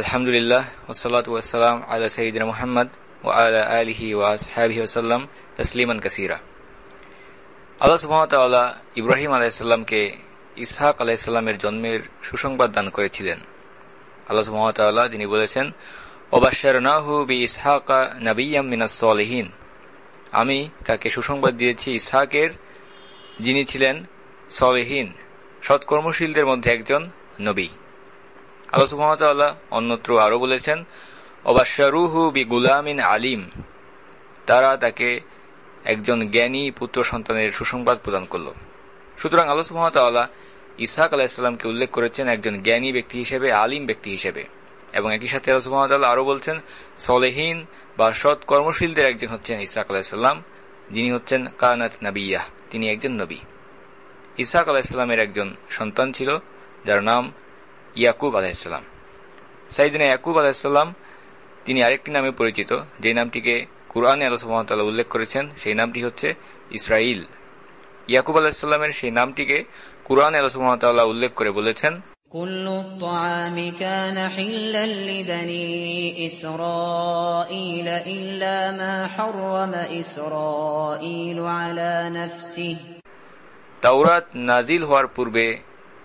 আলহামদুলিল্লাহ ওসলাত ওয়াসালাম আলা সঈদিন মোহাম্মদ ও আলা আলহি ওয়াসহাবি ওসাল্লাম তসলিমান কাসিরা আল্লাহ সুহামতাল্লাহ ইব্রাহিম আলাহিসাল্লামকে ইসহাক আলাহিসাল্লামের জন্মের সুসংবাদ দান করেছিলেন আল্লাহ সুহামতাল্লাহ তিনি বলেছেন ওবাশারনাহু বি ইসহাকা নবিয়াম মিনাসলহীন আমি তাকে সুসংবাদ দিয়েছি ইসহাকের যিনি ছিলেন সলেহীন সৎকর্মশীলদের মধ্যে একজন নবী। আল্লাহ সুহামতাল্লাহ অন্যত্র আরও বলেছেন অবাশারুহু বি গুলামিন আলিম তারা তাকে একজন জ্ঞানী পুত্র সন্তানের সুসংবাদ প্রদান করল। সুতরাং আল্লাহ সুহামতাল্লাহ ইসহাক আলাহিসাল্লামকে উল্লেখ করেছেন একজন জ্ঞানী ব্যক্তি হিসেবে, আলিম ব্যক্তি হিসেবে। এবং একই সাথে আল্লাহ সুহামতাল্লাহ আরও বলছেন, সলেহীন বা সৎ কর্মশীলদের একজন হচ্ছেন ইসাক আলাহিসাল্লাম যিনি হচ্ছেন কানাত নাবিয়াহ তিনি একজন নবী। ইসাক আলাহিসাল্লামের একজন সন্তান ছিল, যার নাম ইয়াকুব আলাহিসাল্লাম সাইদিনা ইয়াকুব আলাহিসাল্লাম তিনি আরেকটি নামে পরিচিত যে নামটিকে কুরআনে আল্লাহ সুহামতাল্লাহ উল্লেখ করেছেন সেই নামটি হচ্ছে ইসরাইল ইয়াকুব আলাহিসাল্লামের সেই নামটিকে কুরআনে আল্লাহ সুহামতাল্লাহ উল্লেখ করে বলেছেন كل الطعام كان حلا لبني إسرائيل إلا ما حرم إسرائيل على نفسه তাওরাত নাজিল হওয়ার পূর্বে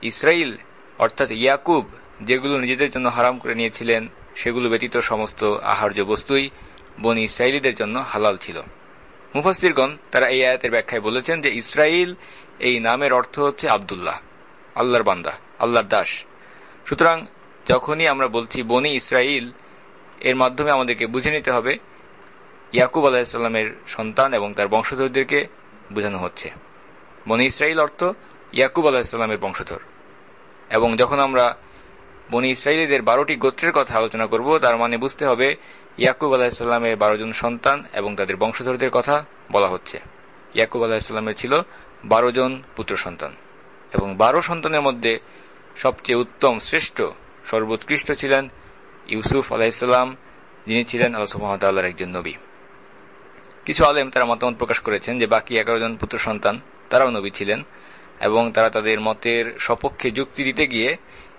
ইসরাইল অর্থাৎ ইয়াকুব, যেগুলো নিজেদের জন্য হারাম করে নিয়েছিলেন, সেগুলো ব্যতীত সমস্ত আহার্য বস্তুই বনি ইসরায়েলিদের জন্য হালাল ছিল। মুফাসিরগণ তারা এই আয়াতের ব্যাখ্যায় বলেছেন যে ইসরায়েল এই নামের অর্থ হচ্ছে আবদুল্লাহ, আল্লাহর বান্দা, আল্লাহর দাস। সুতরাং যখনই আমরা বলছি বনি ইসরায়েল এর মাধ্যমে আমাদেরকে বুঝে নিতে হবে ইয়াকুব আলাহিসাল্লামের সন্তান এবং তার বংশধরদেরকে বোঝানো হচ্ছে। বনি ইসরাইল অর্থ ইয়াকুব আলাহিসাল্লামের বংশধর। এবং যখন আমরা বনি ইসরায়েলিদের বারোটি গোত্রের কথা আলোচনা করব, তার মানে বুঝতে হবে ইয়াকুব আলাহিসাল্লামের বারো জন সন্তান এবং তাদের বংশধরদের কথা বলা হচ্ছে। ইয়াকুব আলাহিসাল্লামের ছিল বারো জন পুত্র সন্তান এবং বারো সন্তানের মধ্যে সবচেয়ে উত্তম শ্রেষ্ঠ সর্বোৎকৃষ্ট ছিলেন ইউসুফ আলাহিসাল্লাম যিনি ছিলেন আল্লাহর একজন নবী। কিছু আলেম তারা মতামত প্রকাশ করেছেন যে বাকি এগারো জন পুত্র সন্তান তারাও নবী ছিলেন। এবং তারা তাদের মতের সপক্ষে যুক্তি দিতে গিয়ে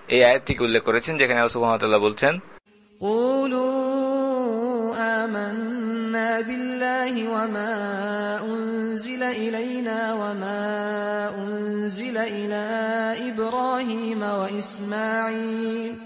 এই আয়াতটিকে উল্লেখ করেছেন যেখানে আল্লাহ বলছেন آمنا بالله وما أنزل إلينا وما أنزل إلى إبراهيم وإسماعيل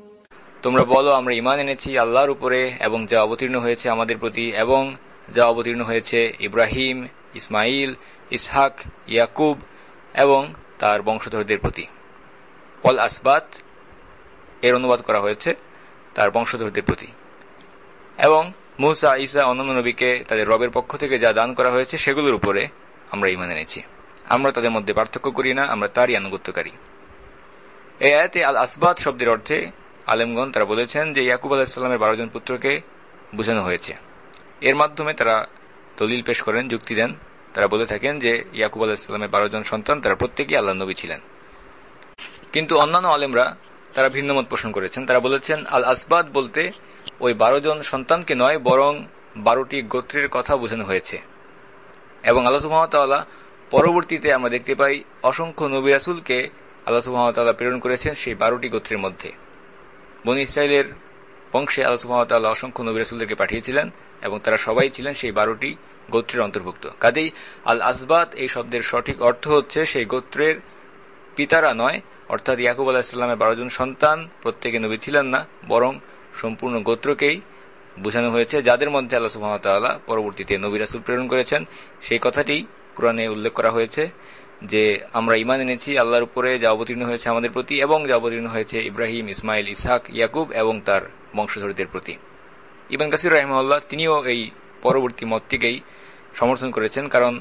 তোমরা বলো, আমরা ইমান এনেছি আল্লাহর উপরে এবং যা অবতীর্ণ হয়েছে আমাদের প্রতি এবং যা অবতীর্ণ হয়েছে ইব্রাহিম, ইসমাইল, ইসহাক, ইয়াকুব এবং তার বংশধরদের প্রতি। অল আসবাত, এর অনুবাদ করা হয়েছে তার বংশধরদের প্রতি। এবং মুসা ইসা অন্যান্য নবীকে তাদের রবের পক্ষ থেকে যা দান করা হয়েছে সেগুলোর উপরে আমরা ইমান এনেছি। আমরা তাদের মধ্যে পার্থক্য করি না, আমরা তারই আনুগত্যকারী। এই আয়াতে আল আসবাদ শব্দের অর্থে আলেমগন তারা বলেছেন যে ইয়াকুব আলাহিসাল্লামের বারো জন পুত্রকে বোঝানো হয়েছে। এর মাধ্যমে তারা দলিল পেশ করেন, যুক্তি দেন। তারা বলে থাকেন যে ইয়াকুব আলাহিসাল্লামের বারো জন সন্তান, তারা প্রত্যেকেই আল্লাহ নবী ছিলেন। কিন্তু অন্যান্য আলেমরা তারা ভিন্নমত পোষণ করেছেন। তারা বলেছেন আল আসবাদ বলতে ওই বারো জন সন্তানকে নয়, বরং বারোটি গোত্রের কথা বোঝানো হয়েছে। এবং আল্লাহ পরবর্তীতে আমরা দেখতে পাই, অসংখ্য নবী রাসুলকে আল্লাহ প্রেরণ করেছেন সেই বারোটি গোত্রের মধ্যে। বনি ইসরায়েলের বংশে আল্লাহ সুহামতাল্লাহ অসংখ্য নবী রাসুলদেরকে পাঠিয়েছিলেন এবং তারা সবাই ছিলেন সেই বারোটি গোত্রের অন্তর্ভুক্ত। কাজেই আল আসবাদ এই শব্দের সঠিক অর্থ হচ্ছে সেই গোত্রের পিতারা নয়, অর্থাৎ ইয়াকুব আলাহিসাল্লামের বারো জন সন্তান, প্রত্যেকে নবী ছিলেন না, বরং সম্পূর্ণ গোত্রকেই বোঝানো হয়েছে, যাদের মধ্যে আল্লাহ সুহামতাল্লাহ পরবর্তীতে নবী রাসুল প্রেরণ করেছেন। সেই কথাটি কোরআনে উল্লেখ করা হয়েছে। যে আমরা ইমান এনেছি, আল্লাহর উপরে যা অবতীর্ণ হয়েছে আমাদের প্রতি এবং যা অবতীর্ণ হয়েছে ইব্রাহিম, ইসমাইল, ইসহাক, ইয়াকুব এবং তার বংশধরদের প্রতি। ইবান কাসির রাহিমউল্লাহ তিনিও এই পরবর্তী মতটিকেই সমর্থন করেছেন, কারণ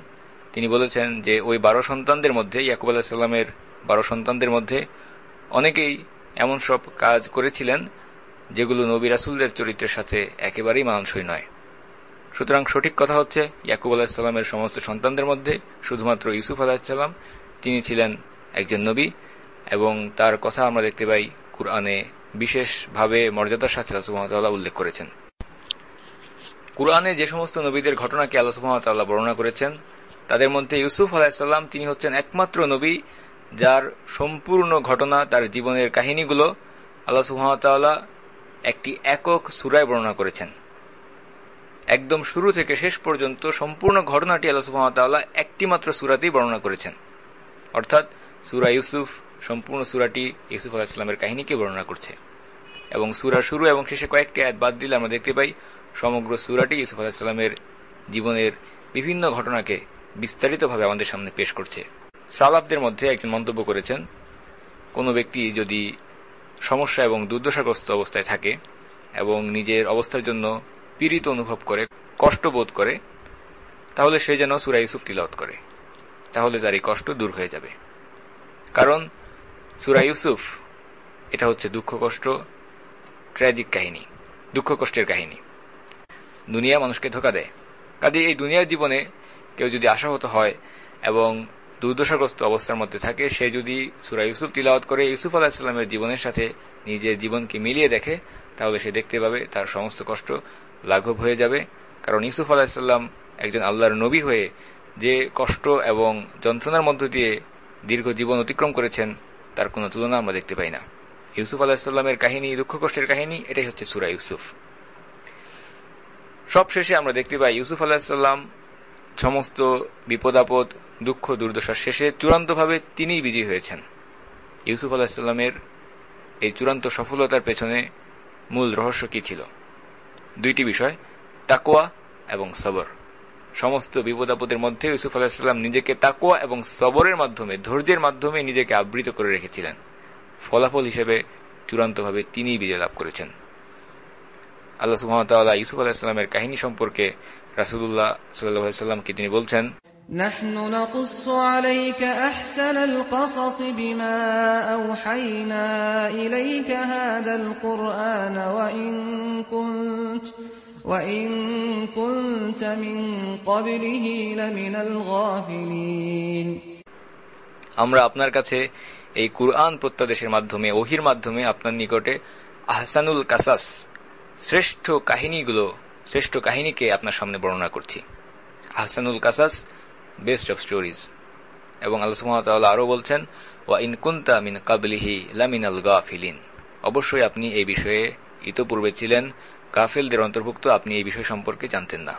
তিনি বলেছেন যে ওই বারো সন্তানদের মধ্যে, ইয়াকুব আলাহিসাল্লামের বারো সন্তানদের মধ্যে অনেকেই এমন সব কাজ করেছিলেন যেগুলো নবী রাসুলদের চরিত্রের সাথে একেবারেই মানানসই নয়। সুতরাং সঠিক কথা হচ্ছে, ইয়াকুব আলাহিসাল্লামের সমস্ত সন্তানদের মধ্যে শুধুমাত্র ইউসুফ আলাহিসাল্লাম তিনি ছিলেন একজন নবী, এবং তার কথা আমরা দেখতে পাই কুরআনে বিশেষভাবে মর্যাদার সাথে আল্লাহ উল্লেখ করেছেন। কুরআনে যে সমস্ত নবীদের ঘটনাকে আল্লাহ বর্ণনা করেছেন, তাদের মধ্যে ইউসুফ আলাহিসাল্লাম তিনি হচ্ছেন একমাত্র নবী যার সম্পূর্ণ ঘটনা, তার জীবনের কাহিনীগুলো আল্লাহ সুহামতাল্লাহ একটি একক সুরায় বর্ণনা করেছেন। একদম শুরু থেকে শেষ পর্যন্ত সম্পূর্ণ ঘটনাটি আল্লাহ একটি মাত্র সুরাতেই বর্ণনা করেছেন। অর্থাৎ সুরা ইউসুফ সম্পূর্ণ সুরাটি ইউসুফ আলাহিসাল্লামের কাহিনীকে বর্ণনা করছে। এবং সুরা শুরু এবং শেষে কয়েকটি অ্যাড বাদ দিলে আমরা দেখতে পাই সমগ্র সুরাটি ইউসুফ আলাহিসাল্লামের জীবনের বিভিন্ন ঘটনাকে বিস্তারিতভাবে আমাদের সামনে পেশ করছে। সালাফদের মধ্যে একজন মন্তব্য করেছেন, কোনো ব্যক্তি যদি সমস্যা এবং দুর্দশাগ্রস্ত অবস্থায় থাকে এবং নিজের অবস্থার জন্য পীড়িত অনুভব করে, কষ্ট বোধ করে, তাহলে সে যেন সুরা ইউসুফ তিলত করে। তাহলে তার এই কষ্ট দূর হয়ে যাবে। কারণ সুরা ইউসুফ, এটা হচ্ছে দুঃখ কষ্ট ট্র্যাজিক কাহিনী, দুঃখ কষ্টের কাহিনী। দুনিয়া মানুষকে ধোকা দেয়। কাজে এই দুনিয়ার জীবনে কেউ যদি আশাহত হয় এবং দুর্দশাগ্রস্ত অবস্থার মধ্যে থাকে, সে যদি সুরা ইউসুফ তিলাওয়াত করে, ইউসুফ আলাহিসাল্লামের জীবনের সাথে নিজের জীবনকে মিলিয়ে দেখে, তাহলে সে দেখতে পাবে তার সমস্ত কষ্ট লাঘব হয়ে যাবে। কারণ ইউসুফ আলাহিসাল্লাম একজন আল্লাহর নবী হয়ে যে কষ্ট এবং যন্ত্রণার মধ্য দিয়ে দীর্ঘ জীবন অতিক্রম করেছেন, তার কোনো তুলনা আমরা দেখতে পাই না। ইউসুফ আলাহিসাল্লামের কাহিনী, দুঃখ কষ্টের কাহিনী, এটাই হচ্ছে সুরা ইউসুফ। সব শেষে আমরা দেখতে পাই ইউসুফ আলাহিসাল্লাম সমস্ত বিপদ আপদ, দুঃখ দুর্দশার শেষে চূড়ান্তভাবে তিনিই বিজয়ী হয়েছেন। ইউসুফ আলাহিসাল্লামের এই চূড়ান্ত সফলতার পেছনে মূল রহস্য কি ছিল? দুইটি বিষয় তাকোয়া এবং সবর। সমস্ত বিপদাপদের মধ্যে ইউসুফ আলাহিসাল্লাম নিজেকে তাকোয়া এবং সবরের মাধ্যমে, ধৈর্যের মাধ্যমে নিজেকে আবৃত করে রেখেছিলেন। ফলাফল হিসেবে চূড়ান্তভাবে তিনিই বিজয় লাভ করেছেন। আল্লাহ সুহামতাল্লাহ ইউসুফ আলাহিসাল্লামের কাহিনী সম্পর্কে রাসুল্লাহ সাল্লাহামকে তিনি বলছেন نحن نقص عليك أحسن القصص بما أوحينا إليك هذا القرآن وإن كنت وإن كنت من قبله لمن الغافلين আমরা আপনার কাছে এই কুরআন প্রত্যাদেশের মাধ্যমে ওহির মাধ্যমে আপনার নিকটে আহসানুল কাসাস শ্রেষ্ঠ কাহিনীগুলো শ্রেষ্ঠ কাহিনীকে আপনার সামনে বর্ণনা করছি আহসানুল কাসাস বেস্ট অফ স্টোরিজ। এবং আল্লাহ আরও বলছেন, ওয়া ইনকুন্তা মিন কাবলিহি লামিনাল গাফিলিন। অবশ্যই আপনি এই বিষয়ে ইতোপূর্বে ছিলেন কাফেলদের অন্তর্ভুক্ত আপনি এই বিষয় সম্পর্কে জানতেন না।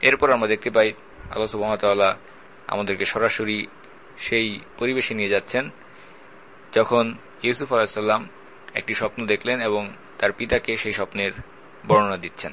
এরপর আমরা দেখতে পাই, আল্লাহ সুবাহতাল্লাহ আমাদেরকে সরাসরি সেই পরিবেশে নিয়ে যাচ্ছেন, যখন ইউসুফ আলাহিসাল্লাম একটি স্বপ্ন দেখলেন এবং তার পিতাকে সেই স্বপ্নের বর্ণনা দিচ্ছেন।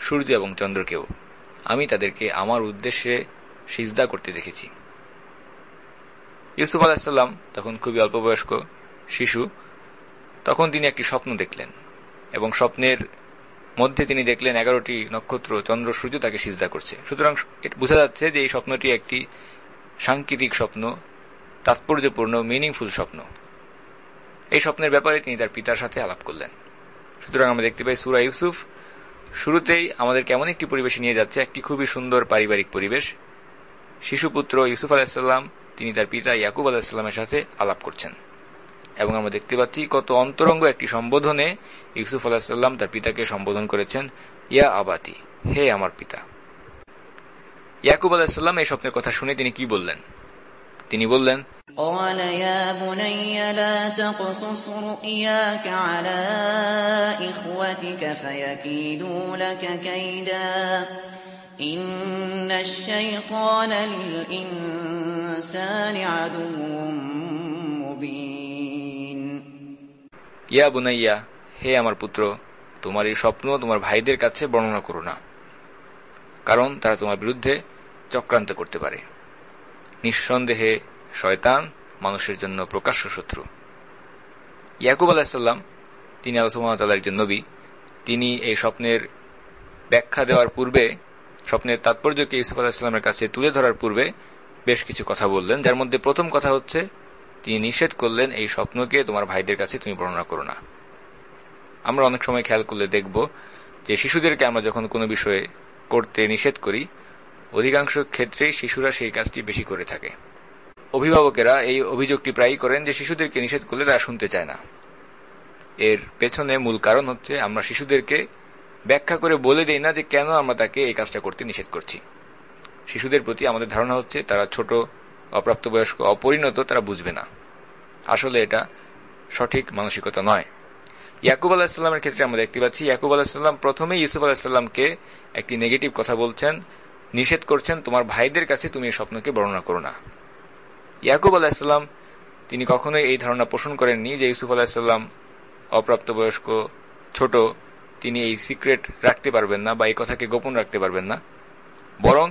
সূর্য এবং চন্দ্রকেও। আমি তাদেরকে আমার উদ্দেশ্যে সিজদা করতে দেখেছি। ইউসুফ আলাহিসাল্লাম তখন খুবই অল্প বয়স্ক শিশু। তখন তিনি একটি স্বপ্ন দেখলেন এবং স্বপ্নের মধ্যে তিনি দেখলেন এগারোটি নক্ষত্র, চন্দ্র, সূর্য তাকে সিজদা করছে। সুতরাং বোঝা যাচ্ছে যে এই স্বপ্নটি একটি সাংকেতিক স্বপ্ন, তাৎপর্যপূর্ণ মিনিংফুল স্বপ্ন। এই স্বপ্নের ব্যাপারে তিনি তার পিতার সাথে আলাপ করলেন। সুতরাং আমরা দেখতে পাই সুরা ইউসুফ শুরুতেই আমাদের কেমন একটি পরিবেশে নিয়ে যাচ্ছে, একটি খুবই সুন্দর পারিবারিক পরিবেশ। শিশুপুত্র ইউসুফ আলাহিসাল্লাম তিনি তার পিতা ইয়াকুব আলাহিসাল্লামের সাথে আলাপ করছেন। এবং আমরা দেখতে পাচ্ছি কত অন্তরঙ্গ একটি সম্বোধনে ইউসুফ আলাহিসাল্লাম তার পিতাকে সম্বোধন করেছেন, ইয়া আবাতি, হে আমার পিতা। ইয়াকুব আলাহিসাল্লাম এই স্বপ্নের কথা শুনে তিনি কি বললেন? তিনি বললেন قال يا بني لا تقصص رؤياك على إخوتك فيكيدوا لك كيدا إن الشيطان للإنسان عدو مبين ইয়া বুনাইয়া হে আমার পুত্র তোমার এই স্বপ্ন তোমার ভাইদের কাছে বর্ণনা করো না কারণ তারা তোমার বিরুদ্ধে চক্রান্ত করতে পারে নিঃসন্দেহে শয়তান মানুষের জন্য প্রকাশ্য শত্রু। ইয়াকুব আলাহিসাল্লাম তিনি আল্লাহ একজন নবী, তিনি এই স্বপ্নের ব্যাখ্যা দেওয়ার পূর্বে, স্বপ্নের তাৎপর্যকে ইউসুফ আলাহিসাল্লামের কাছে তুলে ধরার পূর্বে বেশ কিছু কথা বললেন, যার মধ্যে প্রথম কথা হচ্ছে, তিনি নিষেধ করলেন, এই স্বপ্নকে তোমার ভাইদের কাছে তুমি বর্ণনা করো না। আমরা অনেক সময় খেয়াল করলে দেখব যে শিশুদেরকে আমরা যখন কোনো বিষয়ে করতে নিষেধ করি, অধিকাংশ ক্ষেত্রে শিশুরা সেই কাজটি বেশি করে থাকে। অভিভাবকেরা এই অভিযোগটি প্রায়ই করেন যে শিশুদেরকে নিষেধ করলে তারা শুনতে চায় না। এর পেছনে মূল কারণ হচ্ছে আমরা শিশুদেরকে ব্যাখ্যা করে বলে দেই না যে কেন আমরা তাকে এই কাজটা করতে নিষেধ করছি। শিশুদের প্রতি আমাদের ধারণা হচ্ছে তারা ছোট, অপ্রাপ্তবয়স্ক, অপরিণত তারা বুঝবে না। আসলে এটা সঠিক মানসিকতা নয়। ইয়াকুব আলাহিসাল্লামের ক্ষেত্রে আমরা দেখতে পাচ্ছি, ইয়াকুব আলাহিসাল্লাম প্রথমে ইউসুফ আলাহিসাল্লামকে একটি নেগেটিভ কথা বলছেন, নিষেধ করছেন, তোমার ভাইদের কাছে তুমি এই স্বপ্নকে বর্ণনা করো না। ইয়াকুব আলাহিসাল্লাম তিনি কখনোই এই ধারণা পোষণ করেননি যে ইউসুফ আলাহিসাল্লাম অপ্রাপ্তবয়স্ক, ছোট, তিনি এই সিক্রেট রাখতে পারবেন না বা এই কথাকে গোপন রাখতে পারবেন না। বরং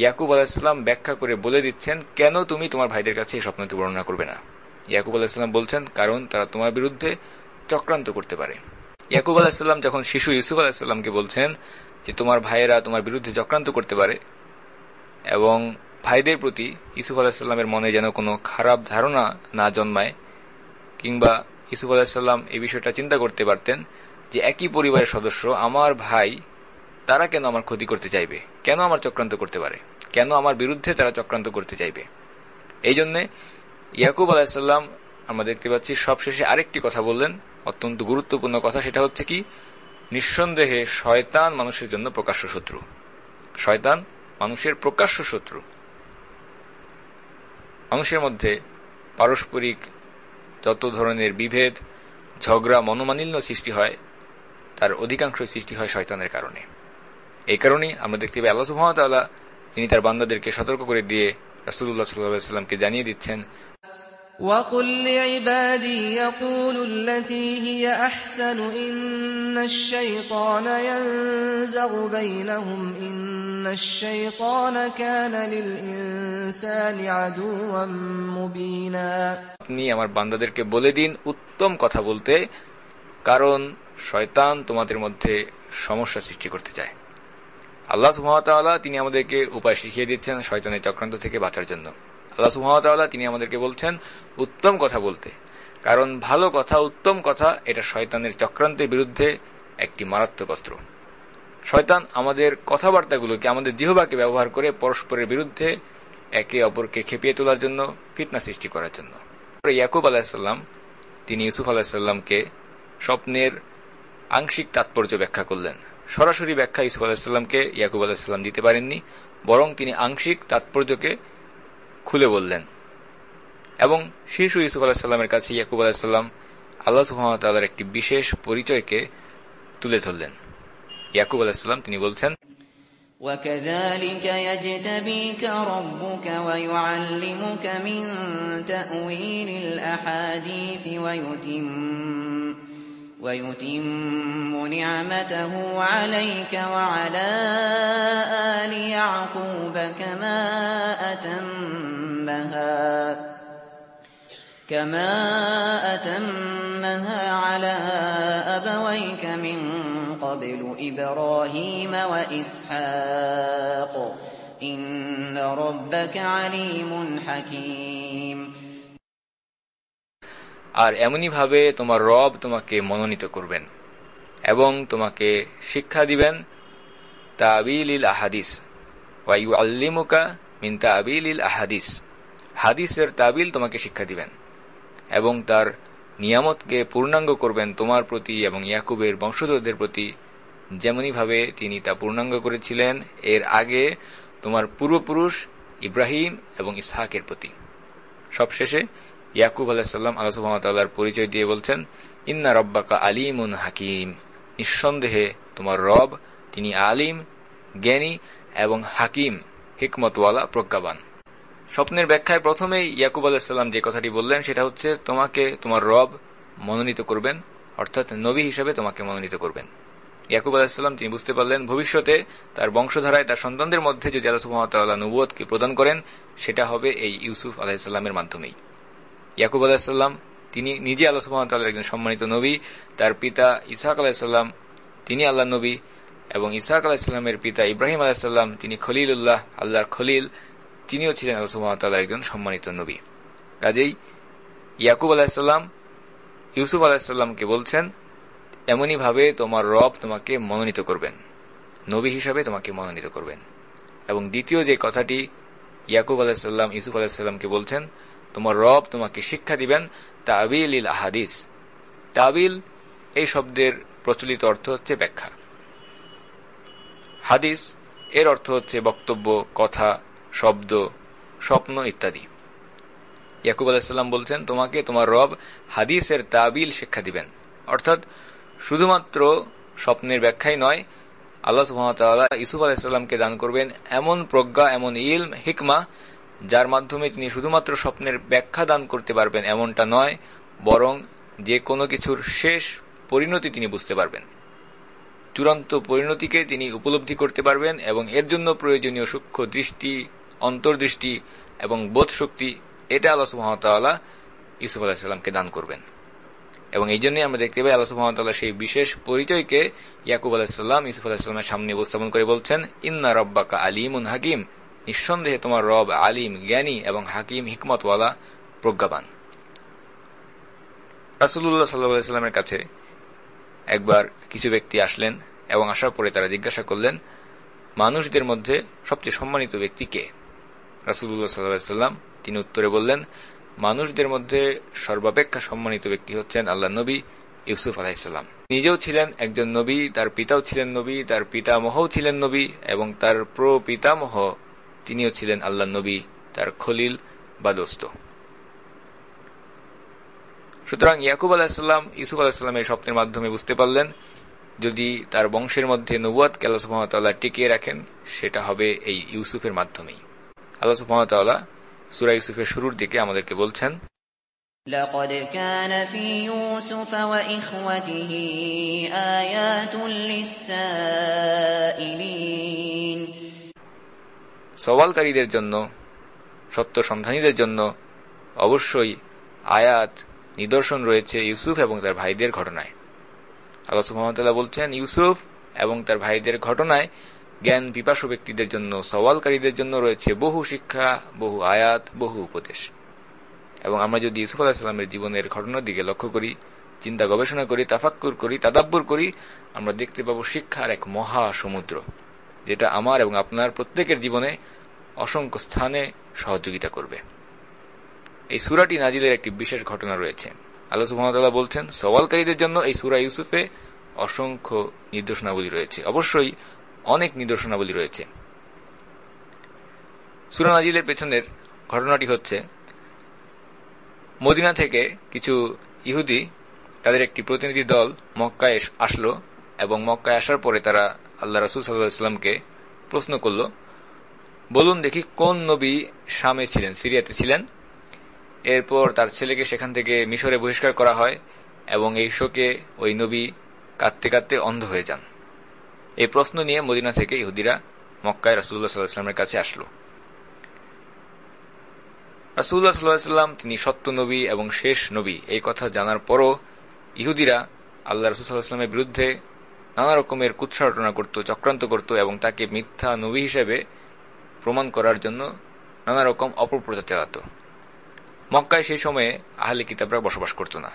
ইয়াকুব আলাহিসাল্লাম ব্যাখ্যা করে বলে দিচ্ছেন, কেন তুমি তোমার ভাইদের কাছে এই স্বপ্নকে বর্ণনা করবে না? ইয়াকুব আলাহিসাল্লাম বলছেন, কারণ তারা তোমার বিরুদ্ধে চক্রান্ত করতে পারে। ইয়াকুব আলাহিসাল্লাম যখন শিশু ইউসুফ আলাহিসাল্লামকে বলছেন যে তোমার ভাইয়েরা তোমার বিরুদ্ধে চক্রান্ত করতে পারে এবং ভাইদের প্রতি ইসুফ আলাহিসাল্লামের মনে যেন কোনো খারাপ ধারণা না জন্মায়, কিংবা ইসুফ আলাহিসাল্লাম এই বিষয়টা চিন্তা করতে পারতেন যে একই পরিবারের সদস্য আমার ভাই, তারা কেন আমার ক্ষতি করতে চাইবে? কেন আমার চক্রান্ত করতে পারে? কেন আমার বিরুদ্ধে তারা চক্রান্ত করতে চাইবে? এই জন্যে ইয়াকুব আলাহিসাল্লাম আমরা দেখতে পাচ্ছি, সবশেষে আরেকটি কথা বললেন। অত্যন্ত গুরুত্বপূর্ণ কথা, সেটা হচ্ছে কি? নিঃসন্দেহে শয়তান মানুষের জন্য প্রকাশ্য শত্রু। শয়তান মানুষের প্রকাশ্য শত্রু। মানুষের মধ্যে পারস্পরিক যত ধরনের বিভেদ, ঝগড়া মনোমানিল্য সৃষ্টি হয়, তার অধিকাংশ সৃষ্টি হয় শয়তানের কারণে। এই কারণেই আমরা দেখতে পাই আল্লাহ সুহামতাল্লাহ তিনি তার বান্দাদেরকে সতর্ক করে দিয়ে রাসুল্লাহ সাল্লাহামকে জানিয়ে দিচ্ছেন وقل لعبادي يقولوا التي هي أحسن إن الشيطان ينزغ بينهم إن الشيطان كان للإنسان عدوا مبينا আপনি আমার বান্দাদেরকে বলে দিন উত্তম কথা বলতে কারণ শয়তান তোমাদের মধ্যে সমস্যা সৃষ্টি করতে চায় আল্লাহ সুহামতাল্লাহ তিনি আমাদেরকে উপায় শিখিয়ে দিচ্ছেন শয়তানের চক্রান্ত থেকে বাঁচার জন্য আল্লাহ সুহামতাল্লাহ তিনি আমাদেরকে বলছেন, উত্তম কথা বলতে। কারণ ভালো কথা, উত্তম কথা, এটা শয়তানের চক্রান্তের বিরুদ্ধে একটি মারাত্মক অস্ত্র। শয়তান আমাদের কথাবার্তাগুলোকে, আমাদের জিহবাকে ব্যবহার করে পরস্পরের বিরুদ্ধে একে অপরকে খেপিয়ে তোলার জন্য ফিটনা সৃষ্টি করার জন্য। ইয়াকুব আলাহিসাল্লাম তিনি ইউসুফ আলাহিসাল্লামকে স্বপ্নের আংশিক তাৎপর্য ব্যাখ্যা করলেন। সরাসরি ব্যাখ্যা ইউসুফ আলাহিসাল্লামকে ইয়াকুব আলাহিসাল্লাম দিতে পারেননি, বরং তিনি আংশিক তাৎপর্যকে খুলে বললেন এবং শিশু ইউসুফ আলাহিসাল্লামের কাছে ইয়াকুব আলাহিসাল্লাম আল্লাহ সুহামতাল্লাহর একটি বিশেষ পরিচয়কে তুলে ধরলেন ইয়াকুব আলাহিসাল্লাম তিনি বলছেন وكذلك يجتبيك ربك ويعلمك من تأويل الأحاديث ويتم ويتم نعمته عليك وعلى آل يعقوب كما أتمها كما أتمها على أبويك من قبل إبراهيم وإسحاق إن ربك عليم حكيم আর এমনই ভাবে তোমার রব তোমাকে মনোনীত করবেন এবং তোমাকে শিক্ষা দিবেন তাবিল আহাদিস ওয়াইউ আল্লিমুকা মিন তাবিল আহাদিস হাদিসের তাবিল তোমাকে শিক্ষা দিবেন এবং তার নিয়ামতকে পূর্ণাঙ্গ করবেন তোমার প্রতি এবং ইয়াকুবের বংশধরদের প্রতি যেমনইভাবে তিনি তা পূর্ণাঙ্গ করেছিলেন, এর আগে তোমার পূর্বপুরুষ ইব্রাহিম এবং ইসহাকের প্রতি। সবশেষে ইয়াকুব আলাহিসাল্লাম আল্লাহর পরিচয় দিয়ে বলছেন, ইন্না রব্বাকা আলিমুন হাকিম। নিঃসন্দেহে তোমার রব, তিনি আলিম, জ্ঞানী এবং হাকিম, হিকমতওয়ালা, প্রজ্ঞাবান। স্বপ্নের ব্যাখ্যায় প্রথমেই ইয়াকুব আলাহিসাল্লাম যে কথাটি বললেন, সেটা হচ্ছে, তোমাকে তোমার রব মনোনীত করবেন, অর্থাৎ নবী হিসাবে তোমাকে মনোনীত করবেন। ইয়াকুব আলাহিসাল্লাম তিনি বুঝতে পারলেন, ভবিষ্যতে তার বংশধারায় তার সন্তানদের মধ্যে যদি আল্লাহ সুহামতাল্লাহ নবুয়কে প্রদান করেন, সেটা হবে এই ইউসুফ আলাহিসাল্লামের মাধ্যমেই। ইয়াকুব আলাহিসাল্লাম তিনি নিজে আল্লাহ সুহামতাল্লাহ একজন সম্মানিত নবী, তার পিতা ইসাহাক আলাহিসাল্লাম তিনি আল্লাহ নবী, এবং ইসাহাক আলাহিসাল্লামের পিতা ইব্রাহিম আলাহিসাল্লাম তিনি খলিল উল্লাহ আল্লাহর খলিল তিনিও ছিলেন আল্লাহ একজন সম্মানিত নবী। কাজেই ইয়াকুব আলাহিসাল্লাম ইউসুফ আলাহিসাল্লামকে বলছেন এমনই ভাবে তোমার রব তোমাকে মনোনীত করবেন। নবী হিসাবে তোমাকে মনোনীত করবেন। এবং দ্বিতীয় যে কথাটি ইয়াকুব আলাহিসাল্লাম ইউসুফ আলাহিসাল্লামকে বলছেন, তোমার রব তোমাকে শিক্ষা দিবেন তাবিল ইল আহাদিস তাবিল এই শব্দের প্রচলিত অর্থ হচ্ছে ব্যাখ্যা। হাদিস এর অর্থ হচ্ছে বক্তব্য, কথা শব্দ, স্বপ্ন ইত্যাদি। ইয়াকুব আলাহিসাল্লাম বলছেন, তোমাকে তোমার রব হাদিসের তাবিল শিক্ষা দিবেন। অর্থাৎ শুধুমাত্র স্বপ্নের ব্যাখ্যাই নয়, আল্লাহ সুহামতাল্লাহ ইসুফ আলাহিসাল্লামকে দান করবেন এমন প্রজ্ঞা, এমন ইলম, হিকমা, যার মাধ্যমে তিনি শুধুমাত্র স্বপ্নের ব্যাখ্যা দান করতে পারবেন, এমনটা নয়, বরং যে কোনো কিছুর শেষ পরিণতি তিনি বুঝতে পারবেন। চূড়ান্ত পরিণতিকে তিনি উপলব্ধি করতে পারবেন এবং এর জন্য প্রয়োজনীয় সূক্ষ্ম দৃষ্টি অন্তর্দৃষ্টি এবং বোধ শক্তি, এটা আল্লাহ সুহামতাল্লাহ ইউসুফ আলাহিসাল্লামকে দান করবেন। এবং এই জন্যই আমরা দেখতে পাই আল্লাহ সুহামতাল্লাহ সেই বিশেষ পরিচয়কে ইয়াকুব আলাহিসাল্লাম ইউসুফ আলাহিসাল্লামের সামনে উপস্থাপন করে বলছেন, ইন্না রব্বাকা আলিমুন হাকিম নিঃসন্দেহে তোমার রব আলিম, জ্ঞানী এবং হাকিম, হিকমতওয়ালা, প্রজ্ঞাবান। রাসুল্লাহ সাল্লাহ সাল্লামের কাছে একবার কিছু ব্যক্তি আসলেন এবং আসার পরে তারা জিজ্ঞাসা করলেন, মানুষদের মধ্যে সবচেয়ে সম্মানিত ব্যক্তি কে? রাসুল্লাহ সাল্লাহ সাল্লাম তিনি উত্তরে বললেন, মানুষদের মধ্যে সর্বাপেক্ষা সম্মানিত ব্যক্তি হচ্ছেন আল্লাহ নবী ইউসুফ আলাহিসাল্লাম নিজেও ছিলেন একজন নবী, তার পিতাও ছিলেন নবী, তার পিতামহও ছিলেন নবী এবং তার প্রপিতামহ তিনিও ছিলেন আল্লাহ নবী, তার খলিল বা দোস্ত। সুতরাং ইয়াকুব আলাহিসাল্লাম ইউসুফ আলাহিসাল্লামের স্বপ্নের মাধ্যমে বুঝতে পারলেন, যদি তার বংশের মধ্যে নবুয়াদ আল্লাহ সুহামতাল্লাহ টিকিয়ে রাখেন, সেটা হবে এই ইউসুফের মাধ্যমেই। আল্লাহ সুহামতাল্লাহ সুরা ইউসুফের শুরুর দিকে আমাদেরকে বলছেন لقد كان في يوسف وإخوته آيات للسائلين সওয়ালকারীদের জন্য সত্য সন্ধানীদের জন্য অবশ্যই আয়াত নিদর্শন রয়েছে ইউসুফ এবং তার ভাইদের ঘটনায় আল্লাহ সুহামতাল্লাহ বলছেন ইউসুফ এবং তার ভাইদের ঘটনায় জ্ঞান পিপাসু ব্যক্তিদের জন্য, সওয়ালকারীদের জন্য রয়েছে বহু শিক্ষা, বহু আয়াত, বহু উপদেশ। এবং আমরা যদি ইউসুফ আলাহিসাল্লামের জীবনের ঘটনার দিকে লক্ষ্য করি, চিন্তা গবেষণা করি, তাফাক্কুর করি, তাদাব্বর করি, আমরা দেখতে পাবো শিক্ষার এক মহা সমুদ্র যেটা আমার এবং আপনার প্রত্যেকের জীবনে অসংখ্য স্থানে সহযোগিতা করবে। এই সুরাটি নাজিলের একটি বিশেষ ঘটনা রয়েছে। আল্লাহ সুহামতাল্লাহ বলছেন, সওয়ালকারীদের জন্য এই সুরা ইউসুফে অসংখ্য নির্দেশনাবলী রয়েছে। অবশ্যই অনেক নিদর্শনাবলী রয়েছে। সুরা নাজিলের পেছনের ঘটনাটি হচ্ছে, মদিনা থেকে কিছু ইহুদি তাদের একটি প্রতিনিধি দল মক্কায় আসলো এবং মক্কায় আসার পরে তারা আল্লাহ রসুল সাল্লাহামকে প্রশ্ন করল, বলুন দেখি কোন নবী শামে ছিলেন, সিরিয়াতে ছিলেন? এরপর তার ছেলেকে সেখান থেকে মিশরে বহিষ্কার করা হয় এবং এই শোকে ওই নবী কাঁদতে কাঁদতে অন্ধ হয়ে যান। এই প্রশ্ন নিয়ে মদিনা থেকে ইহুদিরা মক্কায় রাসুল্লাহ সাল্লাহামের কাছে আসলো। রাসুল্লাহ সাল্লাহাম তিনি সত্য নবী এবং শেষ নবী। এই কথা জানার পরও ইহুদিরা আল্লাহ রসুল্লাহামের বিরুদ্ধে নানা রকমের কুৎসারটনা করত, চক্রান্ত করত এবং তাকে মিথ্যা নবী হিসেবে প্রমাণ করার জন্য নানা রকম অপপ্রচার চালাত। মক্কায় সেই সময়ে আহলে কিতাবরা বসবাস করত না।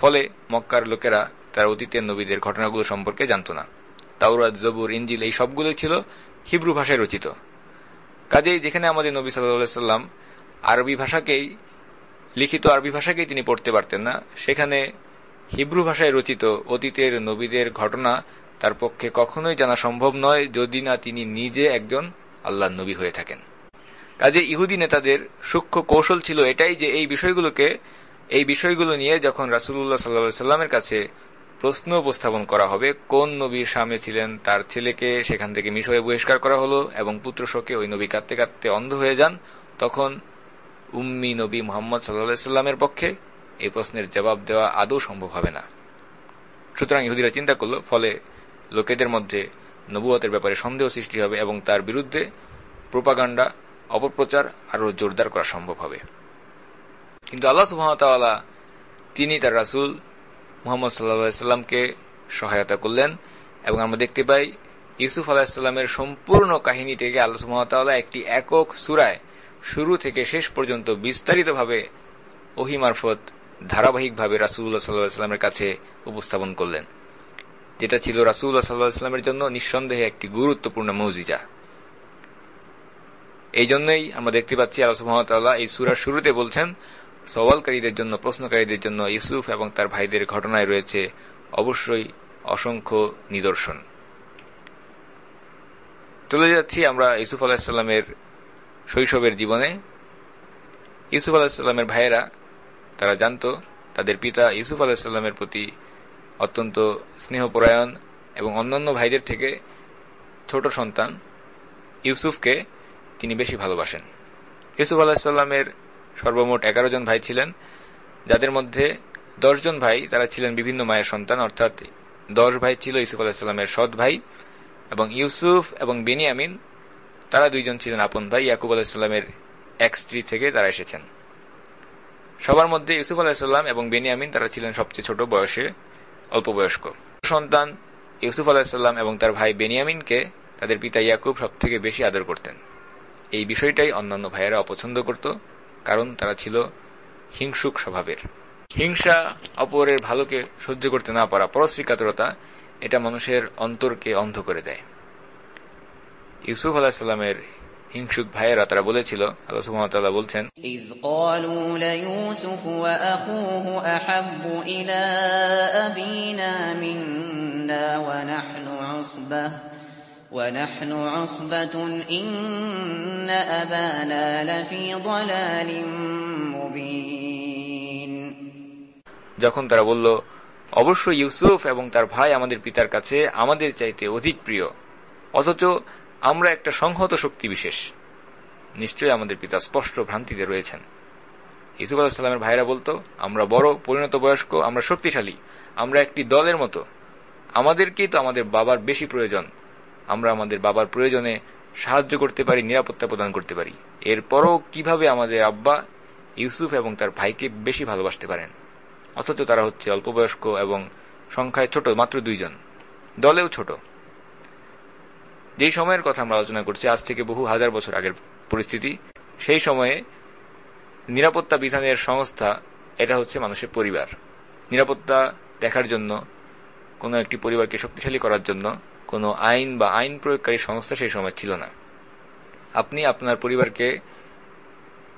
ফলে মক্কার লোকেরা তার অতীতের নবীদের ঘটনাগুলো সম্পর্কে জানত না। তাওরাত, জবুর ইঞ্জিল এই সবগুলোই ছিল হিব্রু ভাষায় রচিত। কাজেই যেখানে আমাদের নবী সাল্লাহ সাল্লাম আরবি ভাষাকেই, লিখিত আরবি ভাষাকেই তিনি পড়তে পারতেন না, সেখানে হিব্রু ভাষায় রচিত অতীতের নবীদের ঘটনা তার পক্ষে কখনোই জানা সম্ভব নয় যদি না তিনি নিজে একজন আল্লাহ নবী হয়ে থাকেন। কাজে ইহুদি নেতাদের সূক্ষ্ম কৌশল ছিল এটাই যে এই বিষয়গুলোকে, এই বিষয়গুলো নিয়ে যখন রাসুল্লাহ সাল্লা সাল্লামের কাছে প্রশ্ন উপস্থাপন করা হবে, কোন নবীর সামনে ছিলেন, তার ছেলেকে সেখান থেকে মিশরে বহিষ্কার করা হলো এবং পুত্র শোকে ওই নবী কাঁদতে কাঁদতে অন্ধ হয়ে যান। তখন উম্মি নবী মোহাম্মদ সাল্লা সাল্লামের পক্ষে এই প্রশ্নের জবাব দেওয়া আদৌ সম্ভব হবে না। সুতরাং ইহুদিরা চিন্তা করল, ফলে লোকেদের মধ্যে নবুয়তের ব্যাপারে সন্দেহ সৃষ্টি হবে এবং তার বিরুদ্ধে প্রোপাগান্ডা, অপপ্রচার আরও জোরদার করা সম্ভব হবে। কিন্তু আল্লাহ সুহামতাল্লাহ তিনি তার রাসুল মুহাম্মদ সাল্লাহামকে সহায়তা করলেন এবং আমরা দেখতে পাই ইউসুফ আলাহিসাল্লামের সম্পূর্ণ কাহিনী থেকে আল্লাহ সুহামতাল্লাহ একটি একক সুরায় শুরু থেকে শেষ পর্যন্ত বিস্তারিতভাবে ওহি মারফত ধারাবাহিকভাবে রাসুল্লাহ সাল্লাহ সাল্লামের কাছে উপস্থাপন করলেন, যেটা ছিল রাসুল্লাহ সাল্লাহ সাল্লামের জন্য নিঃসন্দেহে একটি গুরুত্বপূর্ণ মৌজিজা। এই জন্যই আমরা দেখতে পাচ্ছি আল্লাহ এই সুরার শুরুতে বলছেন সওয়ালকারীদের জন্য, প্রশ্নকারীদের জন্য ইউসুফ এবং তার ভাইদের ঘটনায় রয়েছে অবশ্যই অসংখ্য নিদর্শন। চলে যাচ্ছি আমরা ইউসুফ আলাহিসাল্লামের শৈশবের জীবনে। ইউসুফ আলাহিসাল্লামের ভাইয়েরা, তারা জানত, তাদের পিতা ইউসুফ আলাহিসাল্লামের প্রতি অত্যন্ত স্নেহপরায়ণ এবং অন্যান্য ভাইদের থেকে ছোট সন্তান ইউসুফকে তিনি বেশি ভালোবাসেন। ইউসুফ আলাহিসাল্লামের সর্বমোট এগারো জন ভাই ছিলেন, যাদের মধ্যে দশজন ভাই, তারা ছিলেন বিভিন্ন মায়ের সন্তান, অর্থাৎ দশ ভাই ছিল ইসুফ আলাহিসাল্লামের সৎ ভাই এবং ইউসুফ এবং বেনিয়ামিন, তারা দুইজন ছিলেন আপন ভাই। ইয়াকুব আলাহিসাল্লামের এক স্ত্রী থেকে তারা এসেছেন। সবার মধ্যে ইউসুফ আলাহিসাল্লাম এবং বেনিয়ামিন, তারা ছিলেন সবচেয়ে ছোট বয়সে অল্প বয়স্ক সন্তান ইউসুফ আলাহিসাল্লাম এবং তার ভাই বেনিয়ামিনকে তাদের পিতা ইয়াকুব সবথেকে বেশি আদর করতেন। এই বিষয়টাই অন্যান্য ভাইয়েরা অপছন্দ করত। কারণ তারা ছিল হিংসুক স্বভাবের। হিংসা অপরের ভালোকে সহ্য করতে না পারা পরশ্রিকাতরতা এটা মানুষের অন্তরকে অন্ধ করে দেয়। ইউসুফ আলাহিসাল্লামের হিংসুক ভাইয়েরা তারা বলেছিল, আল্লাহ বলছেন, ইয ونحن عصبة إن أبانا لفي ضلال مبين যখন তারা বলল অবশ্য ইউসুফ এবং তার ভাই আমাদের পিতার কাছে আমাদের চাইতে অধিক প্রিয় অথচ আমরা একটা সংহত শক্তি বিশেষ নিশ্চয়ই আমাদের পিতা স্পষ্ট ভ্রান্তিতে রয়েছেন ইসুফ আলাহিসাল্লামের ভাইরা বলতো আমরা বড় পরিণত বয়স্ক আমরা শক্তিশালী আমরা একটি দলের মতো আমাদেরকেই তো আমাদের বাবার বেশি প্রয়োজন আমরা আমাদের বাবার প্রয়োজনে সাহায্য করতে পারি, নিরাপত্তা প্রদান করতে পারি। এরপরও কীভাবে আমাদের আব্বা ইউসুফ এবং তার ভাইকে বেশি ভালোবাসতে পারেন? অথচ তারা হচ্ছে অল্প বয়স্ক এবং সংখ্যায় ছোট, মাত্র দুইজন। দলেও ছোট। যেই সময়ের কথা আমরা আলোচনা করছি, আজ থেকে বহু হাজার বছর আগের পরিস্থিতি, সেই সময়ে নিরাপত্তা বিধানের সংস্থা, এটা হচ্ছে মানুষের পরিবার। নিরাপত্তা দেখার জন্য, কোনো একটি পরিবারকে শক্তিশালী করার জন্য কোনো আইন বা আইন প্রয়োগকারী সংস্থা সেই সময় ছিল না। আপনি আপনার পরিবারকে,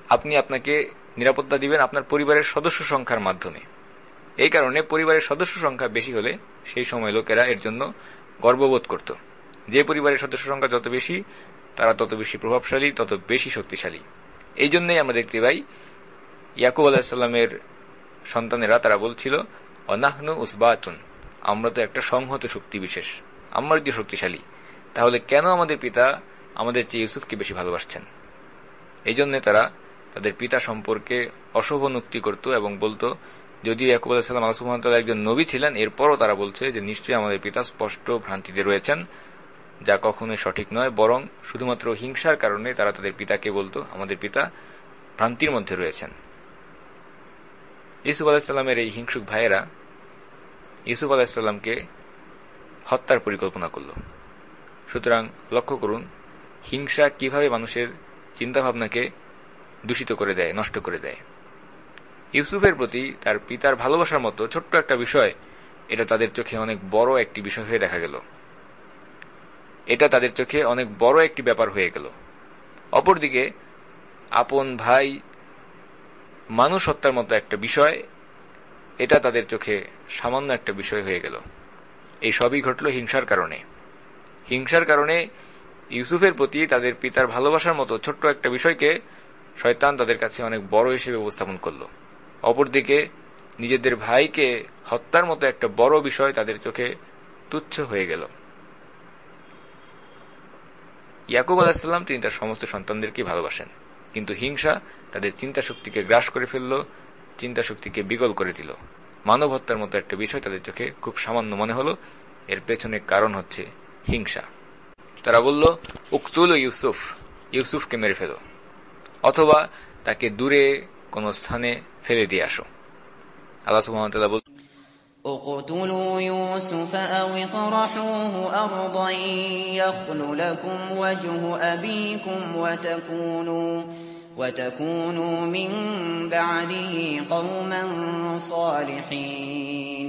আপনি আপনাকে নিরাপত্তা দিবেন আপনার পরিবারের সদস্য সংখ্যার মাধ্যমে। এই কারণে পরিবারের সদস্য সংখ্যা বেশি হলে সেই সময় লোকেরা এর জন্য গর্ববোধ করত। যে পরিবারের সদস্য সংখ্যা যত বেশি, তারা তত বেশি প্রভাবশালী, তত বেশি শক্তিশালী। এই জন্যই আমরা দেখতে পাই, ইয়াকুব আলাহিসাল্লামের সন্তানেরা তারা বলছিল, অনাহনু উসবাতুন, আমরা তো একটা সংহত শক্তি বিশেষ। আমরা যদি শক্তিশালী। তাহলে কেন আমাদের পিতা আমাদের চেয়ে ইউসুফকে বেশি ভালোবাসছেন? এই জন্য তারা তাদের পিতা সম্পর্কে অশুভ নুক্তি করত এবং বলতো, যদি ইয়াকুব আলাহিসাল্লাম আলসুমতাল্লাহ একজন নবী ছিলেন, এরপরও তারা বলছে যে নিশ্চয়ই আমাদের পিতা স্পষ্ট ভ্রান্তিতে রয়েছেন, যা কখনোই সঠিক নয়, বরং শুধুমাত্র হিংসার কারণে তারা তাদের পিতাকে বলতো, আমাদের পিতা ভ্রান্তির মধ্যে রয়েছেন। ইসুফ আলাহিসাল্লামের এই হিংসুক ভাইয়েরা ইসুফ আলাহিসাল্লামকে হত্যার পরিকল্পনা করল। সুতরাং লক্ষ্য করুন, হিংসা কীভাবে মানুষের চিন্তাভাবনাকে দূষিত করে দেয়, নষ্ট করে দেয়। ইউসুফের প্রতি তার পিতার ভালোবাসার মতো ছোট্ট একটা বিষয়, এটা তাদের চোখে অনেক বড় একটি বিষয় হয়ে দেখা গেল। এটা তাদের চোখে অনেক বড় একটি ব্যাপার হয়ে গেল। অপরদিকে, আপন ভাই মানুষ হত্যার মতো একটা বিষয়, এটা তাদের চোখে সামান্য একটা বিষয় হয়ে গেল। এই সবই ঘটল হিংসার কারণে। হিংসার কারণে ইউসুফের প্রতি তাদের পিতার ভালোবাসার মতো ছোট্ট একটা বিষয়কে শয়তান তাদের কাছে অনেক বড় হিসেবে উপস্থাপন করল। অপরদিকে নিজেদের ভাইকে হত্যার মতো একটা বড় বিষয় তাদের চোখে তুচ্ছ হয়ে গেল। ইয়াকুব আলাহিসাল্লাম তিনি তার সমস্ত সন্তানদেরকে ভালোবাসেন। কিন্তু হিংসা তাদের চিন্তা শক্তিকে গ্রাস করে ফেলল চিন্তা শক্তিকে বিকল করে দিল। মানব হত্যার মতো একটা বিষয় তাদের চোখে খুব সামান্য মনে হলো এর পেছনে কারণ হচ্ছে হিংসা তারা বলল উকতুল ইউসুফ ইউসুফকে মেরে ফেলো অথবা তাকে দূরে কোন স্থানে ফেলে দিয়ে আসো আল্লাহ সুহামতাল্লাহ বল اقتلوا يوسف أو اطرحوه أرضا يخل لكم وجه أبيكم وتكونوا وتكونوا من بعده قوما صالحين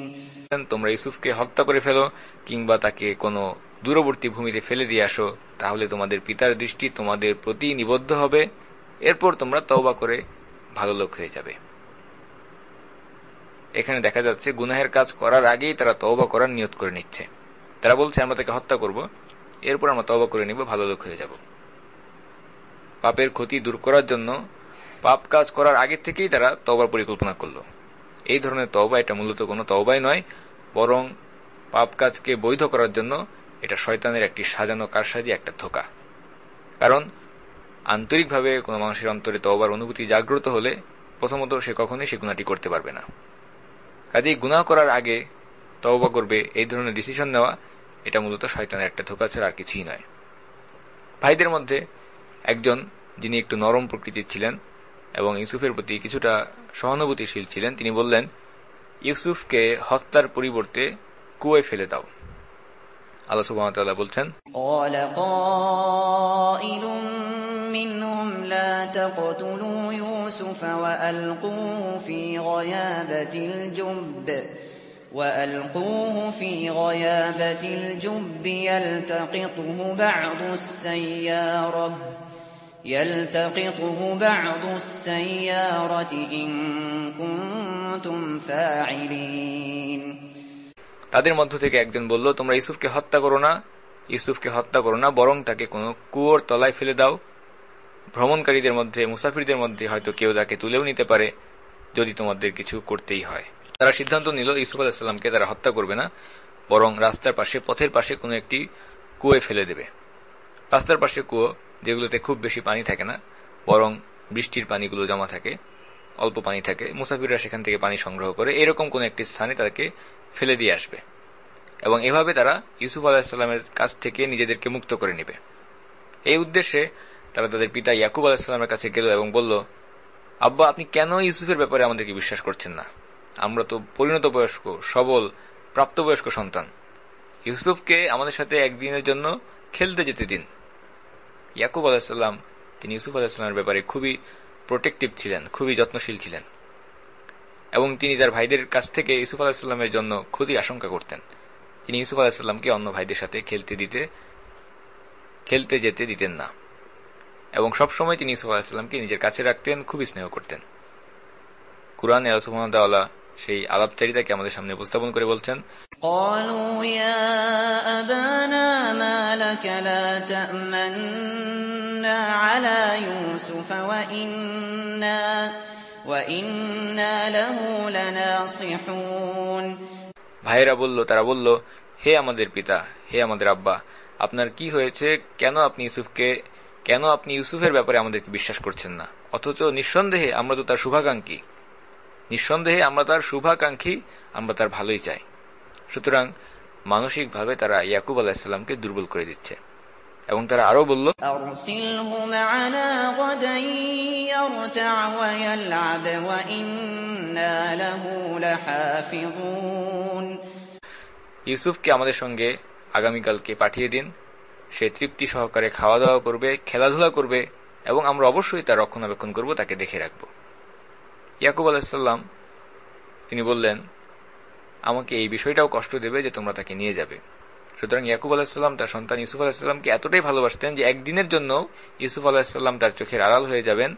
তোমরা ইউসুফকে হত্যা করে ফেলো কিংবা তাকে কোনো দূরবর্তী ভূমিতে ফেলে দিয়ে আসো তাহলে তোমাদের পিতার দৃষ্টি তোমাদের প্রতি নিবদ্ধ হবে এরপর তোমরা তওবা করে ভালো লোক হয়ে যাবে এখানে দেখা যাচ্ছে গুনাহের কাজ করার আগেই তারা তওবা করার নিয়ত করে নিচ্ছে তারা বলছে আমরা তাকে হত্যা করব এরপর আমরা তওবা করে নিব ভালো লোক হয়ে যাব পাপের ক্ষতি দূর করার জন্য পাপ কাজ করার আগে থেকেই তারা তওবার পরিকল্পনা করল। এই ধরনের তওবা এটা মূলত কোনো তওবাই নয়, বরং পাপ কাজকে বৈধ করার জন্য এটা শয়তানের একটি সাজানো কারসাজি, একটা ধোকা। কারণ আন্তরিকভাবে কোনো মানুষের অন্তরে তওবার অনুভূতি জাগ্রত হলে প্রথমত সে কখনোই সে গুণাটি করতে পারবে না। কাজেই গুণা করার আগে তওবা করবে, এই ধরনের ডিসিশন নেওয়া, এটা মূলত শয়তানের একটা ধোকা ছাড়া আর কিছুই নয়। ভাইদের মধ্যে একজন যিনি একটু নরম প্রকৃতির ছিলেন এবং ইউসুফের প্রতি কিছুটা সহানুভূতিশীল ছিলেন তিনি বললেন ইউসুফকে হত্যার পরিবর্তে কুয়ে ফেলে দাও আল্লাহ সুবাহতাল্লাহ বলছেন قال قائل منهم لا تقتلوا يوسف وألقوه في غيابة الجب وألقوه في غيابة الجب يلتقطه بعض السيارة يلتقطه بعض السيارة إن كنتم فاعلين তাদের মধ্য থেকে একজন বলল তোমরা ইউসুফকে হত্যা করো না ইউসুফকে হত্যা করো না বরং তাকে কোনো কুয়োর তলায় ফেলে দাও ভ্রমণকারীদের মধ্যে মুসাফিরদের মধ্যে হয়তো কেউ তাকে তুলেও নিতে পারে যদি তোমাদের কিছু করতেই হয় তারা সিদ্ধান্ত নিল ইউসুফ আলাহিসাল্লামকে তারা হত্যা করবে না বরং রাস্তার পাশে পথের পাশে কোনো একটি কুয়ে ফেলে দেবে রাস্তার পাশে কুয়ো, যেগুলোতে খুব বেশি পানি থাকে না, বরং বৃষ্টির পানিগুলো জমা থাকে, অল্প পানি থাকে, মুসাফিররা সেখান থেকে পানি সংগ্রহ করে এরকম কোন একটি স্থানে তাদেরকে ফেলে দিয়ে আসবে। এবং এভাবে তারা ইউসুফ আলাহিসাল্লামের কাছ থেকে নিজেদেরকে মুক্ত করে নেবে। এই উদ্দেশ্যে তারা তাদের পিতা ইয়াকুব আলাহিসাল্লামের কাছে গেল এবং বলল, আব্বা, আপনি কেন ইউসুফের ব্যাপারে আমাদেরকে বিশ্বাস করছেন না? আমরা তো পরিণত বয়স্ক, সবল, প্রাপ্তবয়স্ক সন্তান। ইউসুফকে আমাদের সাথে একদিনের জন্য খেলতে যেতে দিন। ইয়াকুব আলাহিসাল্লাম তিনি ইউসুফ আলাহিসাল্লামের ব্যাপারে খুবই প্রোটেক্টিভ ছিলেন, খুবই যত্নশীল ছিলেন। এবং তিনি তার ভাইদের কাছ থেকে ইউসুফ আলাহিসাল্লামের জন্য ক্ষতির আশঙ্কা করতেন। তিনি ইউসুফ আলাহিসাল্লামকে অন্য ভাইদের সাথে খেলতে দিতে, খেলতে যেতে দিতেন না। এবং সবসময় তিনি ইউসুফ আলাহিসাল্লামকে নিজের কাছে রাখতেন, খুবই স্নেহ করতেন। কুরআন আলসুমদাল্লাহ সেই আলাপচারিতাকে আমাদের সামনে উপস্থাপন করে বলছেন قالوا يا أبانا ما لك لا تأمنا على يوسف وإنا وإنا له لناصحون ভাইয়েরা বলল তারা বলল হে আমাদের পিতা হে আমাদের আব্বা আপনার কি হয়েছে কেন আপনি ইউসুফকে কেন আপনি ইউসুফের ব্যাপারে আমাদেরকে বিশ্বাস করছেন না অথচ নিঃসন্দেহে আমরা তো তার শুভাকাঙ্ক্ষী নিঃসন্দেহে আমরা তার শুভাকাঙ্ক্ষী আমরা তার ভালোই চাই সুতরাং মানসিকভাবে তারা ইয়াকুব আলাহিসাল্লামকে দুর্বল করে দিচ্ছে। এবং তারা আরও বলল ইউসুফকে আমাদের সঙ্গে আগামীকালকে পাঠিয়ে দিন। সে তৃপ্তি সহকারে খাওয়া দাওয়া করবে খেলাধুলা করবে এবং আমরা অবশ্যই তার রক্ষণাবেক্ষণ করব তাকে দেখে রাখব। ইয়াকুব আলাহিসাল্লাম তিনি বললেন আমাকে এই বিষয়টাও কষ্ট দেবে যে তোমরা তাকে নিয়ে যাবে সুতরাং ইয়াকুব আলাহিসাল্লাম তার সন্তান ইউসুফ আলাহিসাল্লামকে এতটাই ভালোবাসতেন যে একদিনের জন্য ইউসুফ আলাহিসাল্লাম তার চোখের আড়াল হয়ে যাবেন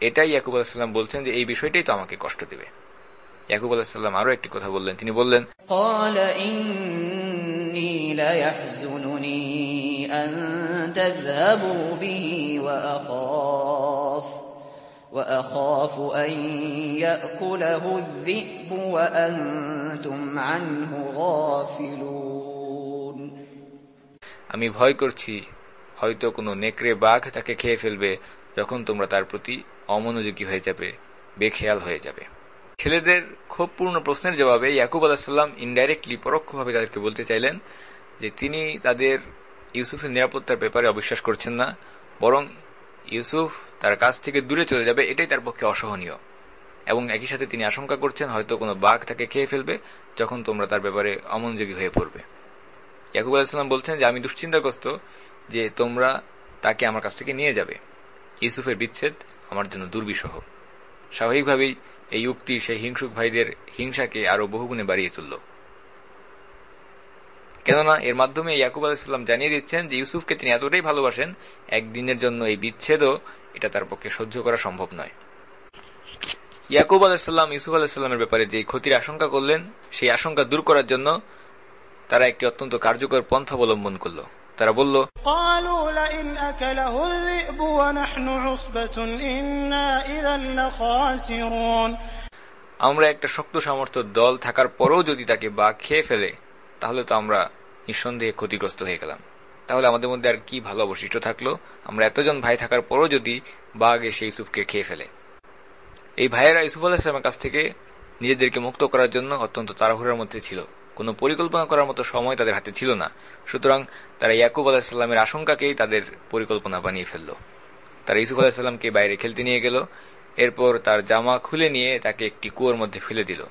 এটাই ইয়াকুব আলাহিসাল্লাম বলছেন যে এই বিষয়টাই তো আমাকে কষ্ট দেবে ইয়াকুব আলাহিসাল্লাম আরো একটি কথা বললেন তিনি বললেন قال إني ليحزنني أن تذهبوا به وأخاف وأخاف أن يأكله الذئب وأنتم عنه غافلون আমি ভয় করছি হয়তো কোনো নেকড়ে বাঘ তাকে খেয়ে ফেলবে যখন তোমরা তার প্রতি অমনোযোগী হয়ে যাবে বেখেয়াল হয়ে যাবে ছেলেদের ক্ষোভপূর্ণ প্রশ্নের জবাবে ইয়াকুব আলাহিসাল্লাম ইনডাইরেক্টলি পরোক্ষভাবে তাদেরকে বলতে চাইলেন যে তিনি তাদের ইউসুফের নিরাপত্তার ব্যাপারে অবিশ্বাস করছেন না বরং ইউসুফ তার কাছ থেকে দূরে চলে যাবে, এটাই তার পক্ষে অসহনীয়। এবং একই সাথে তিনি আশঙ্কা করছেন, হয়তো কোনো বাঘ তাকে খেয়ে ফেলবে যখন তোমরা তার ব্যাপারে অমনোযোগী হয়ে পড়বে। ইয়াকুব আলাহিসাল্লাম বলছেন যে, আমি দুশ্চিন্তাগ্রস্ত যে তোমরা তাকে আমার কাছ থেকে নিয়ে যাবে। ইউসুফের বিচ্ছেদ আমার জন্য দুর্বিষহ। স্বাভাবিকভাবেই এই উক্তি সেই হিংসুক ভাইদের হিংসাকে আরও বহুগুণে বাড়িয়ে তুলল। কেননা এর মাধ্যমে ইয়াকুব আলাহিসাল্লাম জানিয়ে দিচ্ছেন যে ইউসুফকে তিনি এতটাই ভালোবাসেন একদিনের জন্য এই বিচ্ছেদও এটা তার পক্ষে সহ্য করা সম্ভব নয়। ইয়াকুব আলাহিসাল্লাম ইউসুফ আলাহিসাল্লামের ব্যাপারে যে ক্ষতির আশঙ্কা করলেন সেই আশঙ্কা দূর করার জন্য তারা একটি অত্যন্ত কার্যকর পন্থা অবলম্বন করল। তারা বলল আমরা একটা শক্ত সামর্থ্য দল থাকার পরও যদি তাকে বাঘ খেয়ে ফেলে তাহলে তো আমরা নিঃসন্দেহে ক্ষতিগ্রস্ত হয়ে গেলাম। তাহলে আমাদের মধ্যে আর কি ভালো অবশিষ্ট থাকল? আমরা এতজন ভাই থাকার পরও যদি বাঘ এসে ইউসুফকে খেয়ে ফেলে। এই ভাইয়েরা ইসুফ আলাহিসামের কাছ থেকে নিজেদেরকে মুক্ত করার জন্য অত্যন্ত তাড়াহুড়ার মধ্যে ছিল। কোনো পরিকল্পনা করার মতো সময় তাদের হাতে ছিল না। সুতরাং তারা ইয়াকুব আলাহিসাল্লামের আশঙ্কাকেই তাদের পরিকল্পনা বানিয়ে ফেলল। তারা ইসুফ আলাহিসাল্লামকে বাইরে খেলতে নিয়ে গেল। এরপর তার জামা খুলে নিয়ে তাকে একটি কুয়োর মধ্যে ফেলে দিল।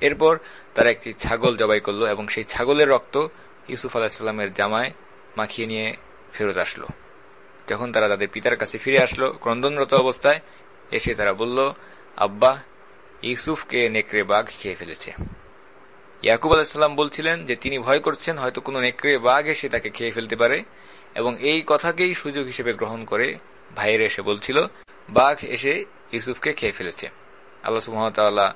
এরপর তারা একটি ছাগল জবাই করল এবং সেই ছাগলের রক্ত ইউসুফ আলাহিসাল্লামের জামায় মাখিয়ে নিয়ে ফেরত আসলো। যখন তারা তাদের পিতার কাছে ফিরে আসলো, ক্রন্দনরত অবস্থায় এসে তারা বলল, আব্বা, ইউসুফকে নেকড়ে বাঘ খেয়ে ফেলেছে। ইয়াকুব আলাহিসাল্লাম বলছিলেন যে, তিনি ভয় করছেন, হয়তো কোনো নেকড়ে বাঘ এসে তাকে খেয়ে ফেলতে পারে। এবং এই কথাকেই সুযোগ হিসেবে গ্রহণ করে ভাইয়ের এসে বলছিল, বাঘ এসে ইউসুফকে খেয়ে ফেলেছে। আল্লাহ সুহামতাল্লাহ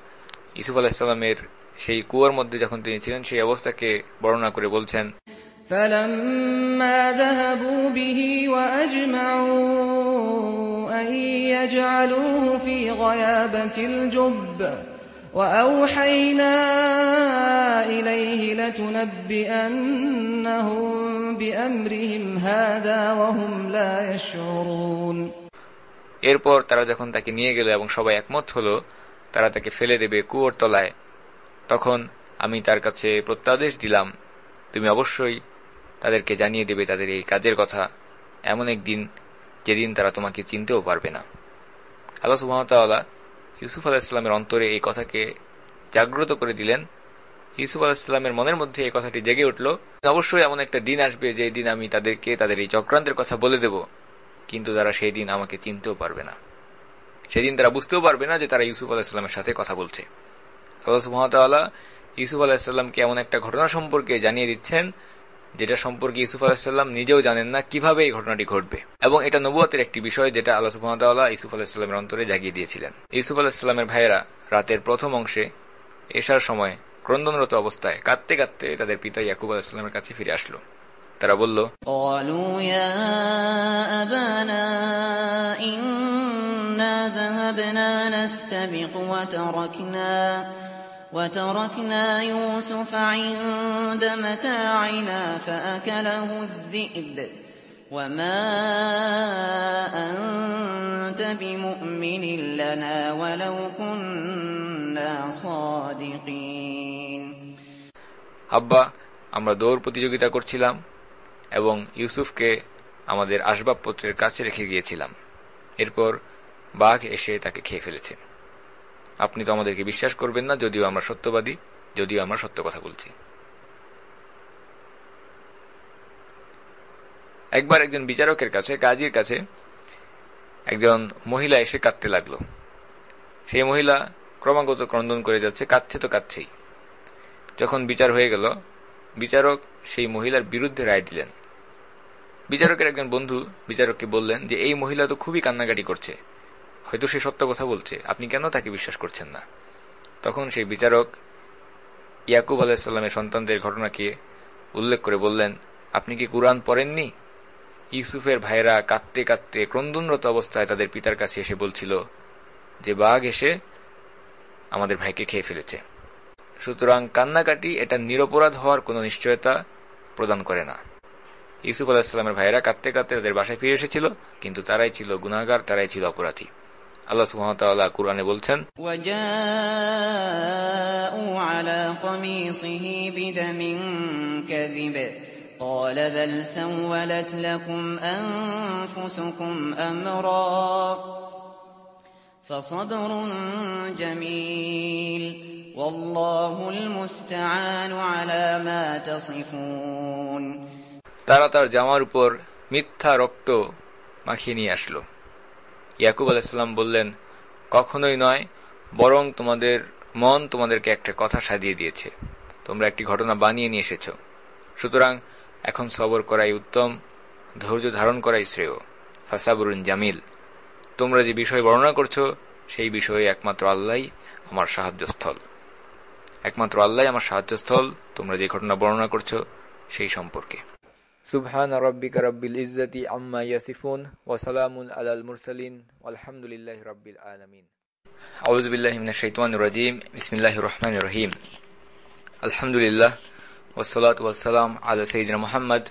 ইসুফ আলাহিসাল্লামের সেই কুয়ার মধ্যে যখন তিনি ছিলেন সেই অবস্থাকে বর্ণনা করে বলছেন فلما ذهبوا به وأجمعوا أن يجعلوه في غيابة الجب وأوحينا إليه لتنبئنهم بأمرهم هذا وهم لا يشعرون এরপর তারা যখন তাকে নিয়ে গেল এবং সবাই একমত হলো তারা তাকে ফেলে দেবে কুয়োর তলায় তখন আমি তার কাছে প্রত্যাদেশ দিলাম, তুমি অবশ্যই তাদেরকে জানিয়ে দেবে তাদের এই কাজের কথা। এমন একদিন যেদিন তারা তোমাকে চিনতেও পারবে না। আল্লাহ সুহামতাল্লাহ ইউসুফ আলাহিসাল্লামের অন্তরে এই কথাকে জাগ্রত করে দিলেন। ইউসুফ আলাহিসাল্লামের মনের মধ্যে এই কথাটি জেগে উঠল, অবশ্যই এমন একটা দিন আসবে যে দিন আমি তাদেরকে তাদের এই চক্রান্তের কথা বলে দেব, কিন্তু তারা সেই দিন আমাকে চিনতেও পারবে না। সেদিন তারা বুঝতেও পারবে না যে তারা ইউসুফ আলাহিসাল্লামের সাথে কথা বলছে। আল্লাহ ইউসুফ আলাহিসাল্লামকে এমন একটা ঘটনা সম্পর্কে জানিয়ে দিচ্ছেন, যেটা সম্পর্কে ইউসুফ আলাহিসাল্লাম নিজেও জানেন না কীভাবে এই ঘটনাটি ঘটবে এবং এটা নবুয়াতের একটি বিষয় যেটা আল্লাহ সুহামতাল্লাহ ইউসুফ আলাহিসাল্লামের অন্তরে জাগিয়ে দিয়েছিলেন। ইউসুফ আলাহিসাল্লামের ভাইয়েরা রাতের প্রথম অংশে এসার সময় ক্রন্দনরত অবস্থায় কাঁদতে কাঁদতে তাদের পিতা ইয়াকুব আলাহিসাল্লামের কাছে ফিরে আসলো। তারা বলল وتركنا يوسف عند متاعنا فأكله الذئب وما أنت بمؤمن لنا ولو كنا صادقين আব্বা আমরা দৌড় প্রতিযোগিতা করছিলাম এবং ইউসুফকে আমাদের আসবাবপত্রের কাছে রেখে গিয়েছিলাম এরপর বাঘ এসে তাকে খেয়ে ফেলেছে। আপনি তো আমাদেরকে বিশ্বাস করবেন না, যদিও আমরা সত্যবাদী, যদিও আমরা সত্য কথা বলছি। একবার একজন বিচারকের কাছে, কাজীর কাছে, একজন মহিলা এসে কাঁদতে লাগল। সেই মহিলা ক্রমাগত ক্রন্দন করে যাচ্ছে, কাঁদছে তো কাঁদছেই। যখন বিচার হয়ে গেল, বিচারক সেই মহিলার বিরুদ্ধে রায় দিলেন। বিচারকের একজন বন্ধু বিচারককে বললেন যে, এই মহিলা তো খুবই কান্নাকাটি করছে। হয়তো সে সত্য কথা বলছে। আপনি কেন তাকে বিশ্বাস করছেন না? তখন সেই বিচারক ইয়াকুব আলাহিসাল্লামের সন্তানদের ঘটনাকে উল্লেখ করে বললেন, আপনি কি কোরআন পড়েননি? ইউসুফের ভাইরা কাঁদতে কাঁদতে ক্রন্দনরত অবস্থায় তাদের পিতার কাছে এসে বলছিল, যে বাঘ এসে আমাদের ভাইকে খেয়ে ফেলেছে। সুতরাং কান্নাকাটি এটা নিরপরাধ হওয়ার কোনো নিশ্চয়তা প্রদান করে না। ইউসুফ আলাহিসাল্লামের ভাইয়েরা কাঁদতে কাঁদতে তাদের বাসায় ফিরে এসেছিল, কিন্তু তারাই ছিল গুনাগার তারাই ছিল অপরাধী। আল্লাহ সুহামতাল্লাহ কুরআনে বলছেন وجاءوا على قميصه بدم كذب قال بل سولت لكم أنفسكم أمرا فصبر جميل والله المستعان على ما تصفون তারা তার জামার উপর মিথ্যা রক্ত মাখিয়ে নিয়ে আসলো ইয়াকুব আলাইসাল্লাম বললেন, কখনোই নয়, বরং তোমাদের মন তোমাদেরকে একটা কথা সাজিয়ে দিয়েছে। তোমরা একটি ঘটনা বানিয়ে নিয়ে এসেছ। সুতরাং এখন সবর করাই উত্তম, ধৈর্য ধারণ করাই শ্রেয়। ফাসাবরুন জামিল। তোমরা যে বিষয় বর্ণনা করছ, সেই বিষয়ে একমাত্র আল্লাহ আমার সাহায্যস্থল। একমাত্র আল্লাহ আমার সাহায্যস্থল, তোমরা যে ঘটনা বর্ণনা করছ, সেই সম্পর্কে। সুবহান রব্বিকা রব্বিল ইজ্জতি আম্মা ইয়াসিফুন ওয়া সালামুন আলাল মুরসালিন আলহামদুলিল্লাহি রাব্বিল আলামিন। আউযু বিল্লাহি মিনাশ শাইতানির রাজীম। বিসমিল্লাহির রহমানির রহিম। আলহামদুলিল্লাহ ওয়াসসালাতু ওয়াসসালাম আলা সাইয়্যিদিনা মুহাম্মদ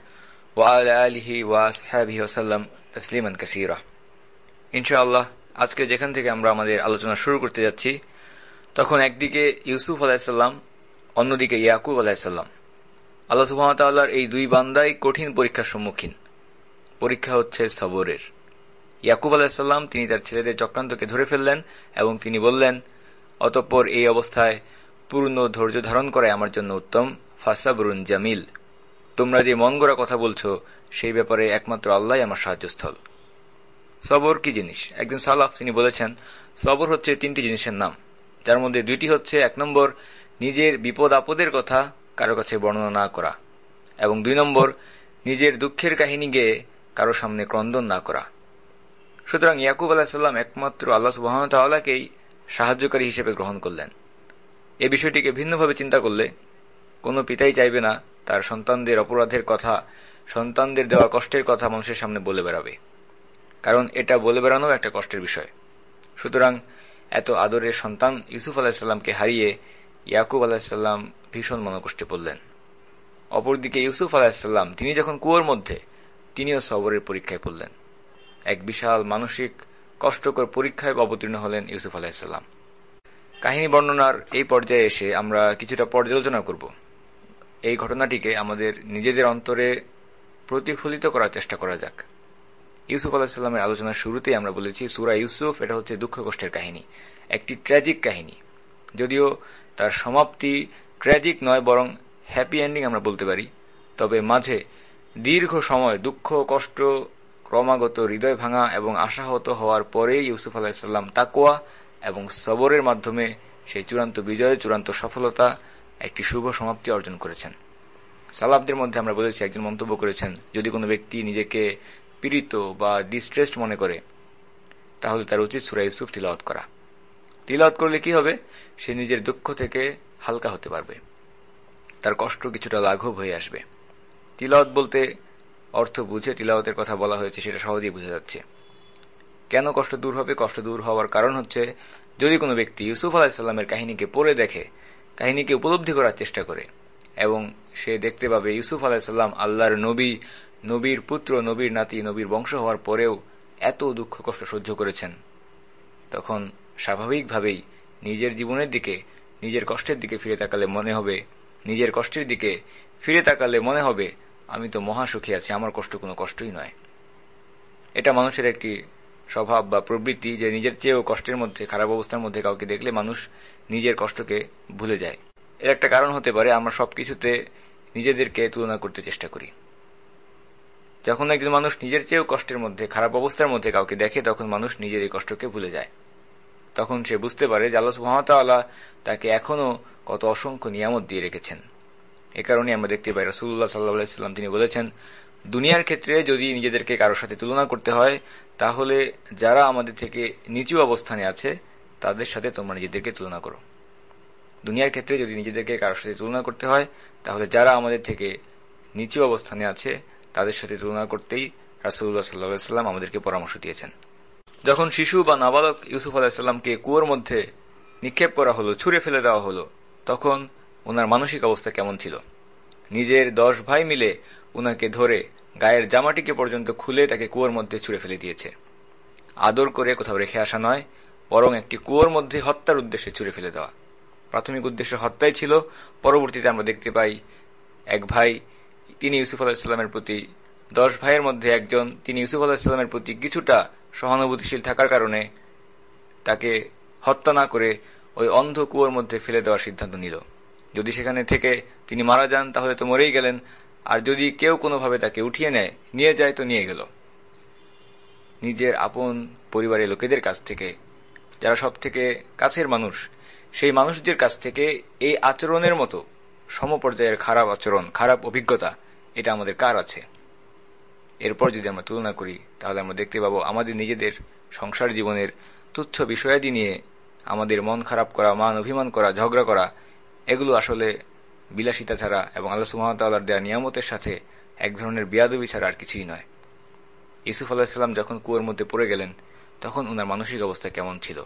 ওয়া আলা আলিহি ওয়া আসহাবিহি ওয়াসাল্লাম তাসলিমান কাসীরা। ইনশাআল্লাহ, আজকে যেখান থেকে আমরা আমাদের আলোচনা শুরু করতে যাচ্ছি, তখন একদিকে ইউসুফ আলাইসাল্লাম অন্যদিকে ইয়াকুব আলাইসাল্লাম আল্লাহ সুহামতাল্লাহর এই দুই বান্দাই কঠিন পরীক্ষার সম্মুখীন। পরীক্ষা হচ্ছে সবরের। ইয়াকুব আলাহিসাল্লাম তিনি তার ছেলেদের চক্রান্তকে ধরে ফেললেন এবং তিনি বললেন, অতঃপর এই অবস্থায় পূর্ণ ধৈর্য ধারণ করাই আমার জন্য উত্তম ফাসাবরুন জামিল। তোমরা যে মন গড়া কথা বলছ, সেই ব্যাপারে একমাত্র আল্লাহ আমার সাহায্যস্থল। সবর কি জিনিস? একজন সালাফ, তিনি বলেছেন, সবর হচ্ছে তিনটি জিনিসের নাম। যার মধ্যে দুইটি হচ্ছে, এক নম্বর, নিজের বিপদ আপদের কথা কারও কাছে বর্ণনা না করা। এবং দুই নম্বর, নিজের দুঃখের কাহিনী গেয়ে কারও সামনে ক্রন্দন না করা। সুতরাং ইয়াকুব আলাহিসাল্লাম একমাত্র আল্লাহ সুবাহতাল্লাহকেই সাহায্যকারী হিসেবে গ্রহণ করলেন। এ বিষয়টিকে ভিন্নভাবে চিন্তা করলে কোনো পিতাই চাইবে না তার সন্তানদের অপরাধের কথা, সন্তানদের দেওয়া কষ্টের কথা মানুষের সামনে বলে বেড়াবে। কারণ এটা বলে বেড়ানো একটা কষ্টের বিষয়। সুতরাং এত আদরের সন্তান ইউসুফ আলাহিসাল্লামকে হারিয়ে ইয়াকুব আলাহিসাল্লাম ভীষণ মনকষ্টে পড়লেন। অপরদিকে ইউসুফ আলাহিসাল্লাম তিনি যখন কুয়োর মধ্যে, তিনিও সবরের পরীক্ষায় পড়লেন। এক বিশাল মানসিক, কষ্টকর পরীক্ষায় অবতীর্ণ হলেন ইউসুফ আলাহিসাল্লাম কাহিনী বর্ণনার এই পর্যায়ে এসে আমরা কিছুটা পর্যালোচনা করব। এই ঘটনাটিকে আমাদের নিজেদের অন্তরে প্রতিফলিত করার চেষ্টা করা যাক। ইউসুফ আলাহিসাল্লামের আলোচনার শুরুতেই আমরা বলেছি, সুরা ইউসুফ, এটা হচ্ছে দুঃখ কষ্টের কাহিনী। একটি ট্র্যাজিক কাহিনী। যদিও তার সমাপ্তি ট্র্যাজিক নয়, বরং হ্যাপি এন্ডিং আমরা বলতে পারি। তবে মাঝে দীর্ঘ সময় দুঃখ, কষ্ট, ক্রমাগত হৃদয় ভাঙা এবং আশাহত হওয়ার পরেই ইউসুফ আলাহিসাল্লাম তাকুয়া এবং সবরের মাধ্যমে সেই চূড়ান্ত বিজয়, চূড়ান্ত সফলতা, একটি শুভ সমাপ্তি অর্জন করেছেন। সালাবদের মধ্যে আমরা বলেছি, একজন মন্তব্য করেছেন, যদি কোনো ব্যক্তি নিজেকে পীড়িত বা ডিস্ট্রেসড মনে করে, তাহলে তার উচিত সুরা ইউসুফ তিলাওয়াত করা। তিলাওয়াত করলে কি হবে? সে নিজের দুঃখ থেকে হালকা হতে পারবে। তার কষ্ট কিছুটা লাঘব হয়ে আসবে। তিলাওয়াত বলতে অর্থ বুঝে তিলাওয়াতের কথা বলা হয়েছে, সেটা সহজেই বোঝা যাচ্ছে। কেন কষ্ট দূর হবে? কষ্ট দূর হওয়ার কারণ হচ্ছে, যদি কোনো ব্যক্তি ইউসুফ আলাহিসাল্লামের কাহিনীকে পড়ে দেখে, কাহিনীকে উপলব্ধি করার চেষ্টা করে, এবং সে দেখতে পাবে ইউসুফ আলাহিসাল্লাম আল্লাহর নবী, নবীর পুত্র, নবীর নাতি, নবীর বংশ হওয়ার পরেও এত দুঃখ কষ্ট সহ্য করেছেন, তখন স্বাভাবিকভাবেই নিজের জীবনের দিকে নিজের কষ্টের দিকে ফিরে তাকালে মনে হবে, নিজের কষ্টের দিকে ফিরে তাকালে মনে হবে, আমি তো মহাসুখী আছি, আমার কষ্ট কোনো কষ্টই নয়। এটা মানুষের একটি স্বভাব বা প্রবৃত্তি যে নিজের চেয়েও কষ্টের মধ্যে, খারাপ অবস্থার মধ্যে কাউকে দেখলে মানুষ নিজের কষ্টকে ভুলে যায়। এর একটা কারণ হতে পারে, আমরা সবকিছুতে নিজেদেরকে তুলনা করতে চেষ্টা করি। যখন একজন মানুষ নিজের চেয়েও কষ্টের মধ্যে, খারাপ অবস্থার মধ্যে কাউকে দেখে, তখন মানুষ নিজের এই কষ্টকে ভুলে যায়। তখন সে বুঝতে পারে যে আল্লাহ সুহামতাল্লাহ তাকে এখনও কত অসংখ্য নিয়ামত দিয়ে রেখেছেন। এ কারণে আমরা দেখতে পাই রসুল্লাহ সাল্লাহাম তিনি বলেছেন, দুনিয়ার ক্ষেত্রে যদি নিজেদেরকে কারোর সাথে তুলনা করতে হয়, তাহলে যারা আমাদের থেকে নিচু অবস্থানে আছে, তাদের সাথে তোমরা নিজেদেরকে তুলনা করো। দুনিয়ার ক্ষেত্রে যদি নিজেদেরকে কারোর সাথে তুলনা করতে হয়, তাহলে যারা আমাদের থেকে নিচু অবস্থানে আছে, তাদের সাথে তুলনা করতেই রাসুল্লাহ সাল্লাহাম আমাদেরকে পরামর্শ দিয়েছেন। যখন শিশু বা নাবালক ইউসুফ আলাহিসাল্লামকে কুয়োর মধ্যে নিক্ষেপ করা হলো, ছুঁড়ে ফেলে দেওয়া হলো, তখন ওনার মানসিক অবস্থা কেমন ছিল? নিজের দশ ভাই মিলে উনাকে ধরে গায়ের জামাটিকে পর্যন্ত খুলে তাকে কুয়োর মধ্যে ছুঁড়ে ফেলে দিয়েছে। আদর করে কোথাও রেখে আসা নয়, বরং একটি কুয়োর মধ্যে হত্যার উদ্দেশ্যে ছুঁড়ে ফেলে দেওয়া। প্রাথমিক উদ্দেশ্য হত্যাই ছিল। পরবর্তীতে আমরা দেখতে পাই এক ভাই, তিনি ইউসুফ আলাহিসাল্লামের প্রতি, দশ ভাইয়ের মধ্যে একজন, তিনি ইউসুফ আলাহিসাল্লামের প্রতি কিছুটা সহানুভূতিশীল থাকার কারণে তাকে হত্যা না করে ওই অন্ধ কুয়োর মধ্যে ফেলে দেওয়ার সিদ্ধান্ত নিল। যদি সেখানে থেকে তিনি মারা যান, তাহলে তো মরেই গেলেন। আর যদি কেউ কোনোভাবে তাকে উঠিয়ে নেয়, নিয়ে যায় তো নিয়ে গেল। নিজের আপন পরিবারের লোকেদের কাছ থেকে, যারা সব থেকে কাছের মানুষ, সেই মানুষদের কাছ থেকে এই আচরণের মতো সমপর্যায়ের খারাপ আচরণ, খারাপ অভিজ্ঞতা, এটা আমাদের কার আছে? এরপর যদি আমরা তুলনা করি, তাহলে আমরা দেখতে পাবো আমাদের নিজেদের সংসার জীবনের তুচ্ছ বিষয়াদি নিয়ে আমাদের মন খারাপ করা, মান অভিমান করা, ঝগড়া করা, এগুলো আসলে বিলাসিতা ছাড়া এবং আল্লাহ সুহামতাল্লাহর দেয়া নিয়ামতের সাথে এক ধরনের বিয়াদবি ছাড়া আর কিছুই নয়। ইসুফ আলাহিসাল্লাম যখন কুয়োর মধ্যে পড়ে গেলেন, তখন ওনার মানসিক অবস্থা কেমন ছিল?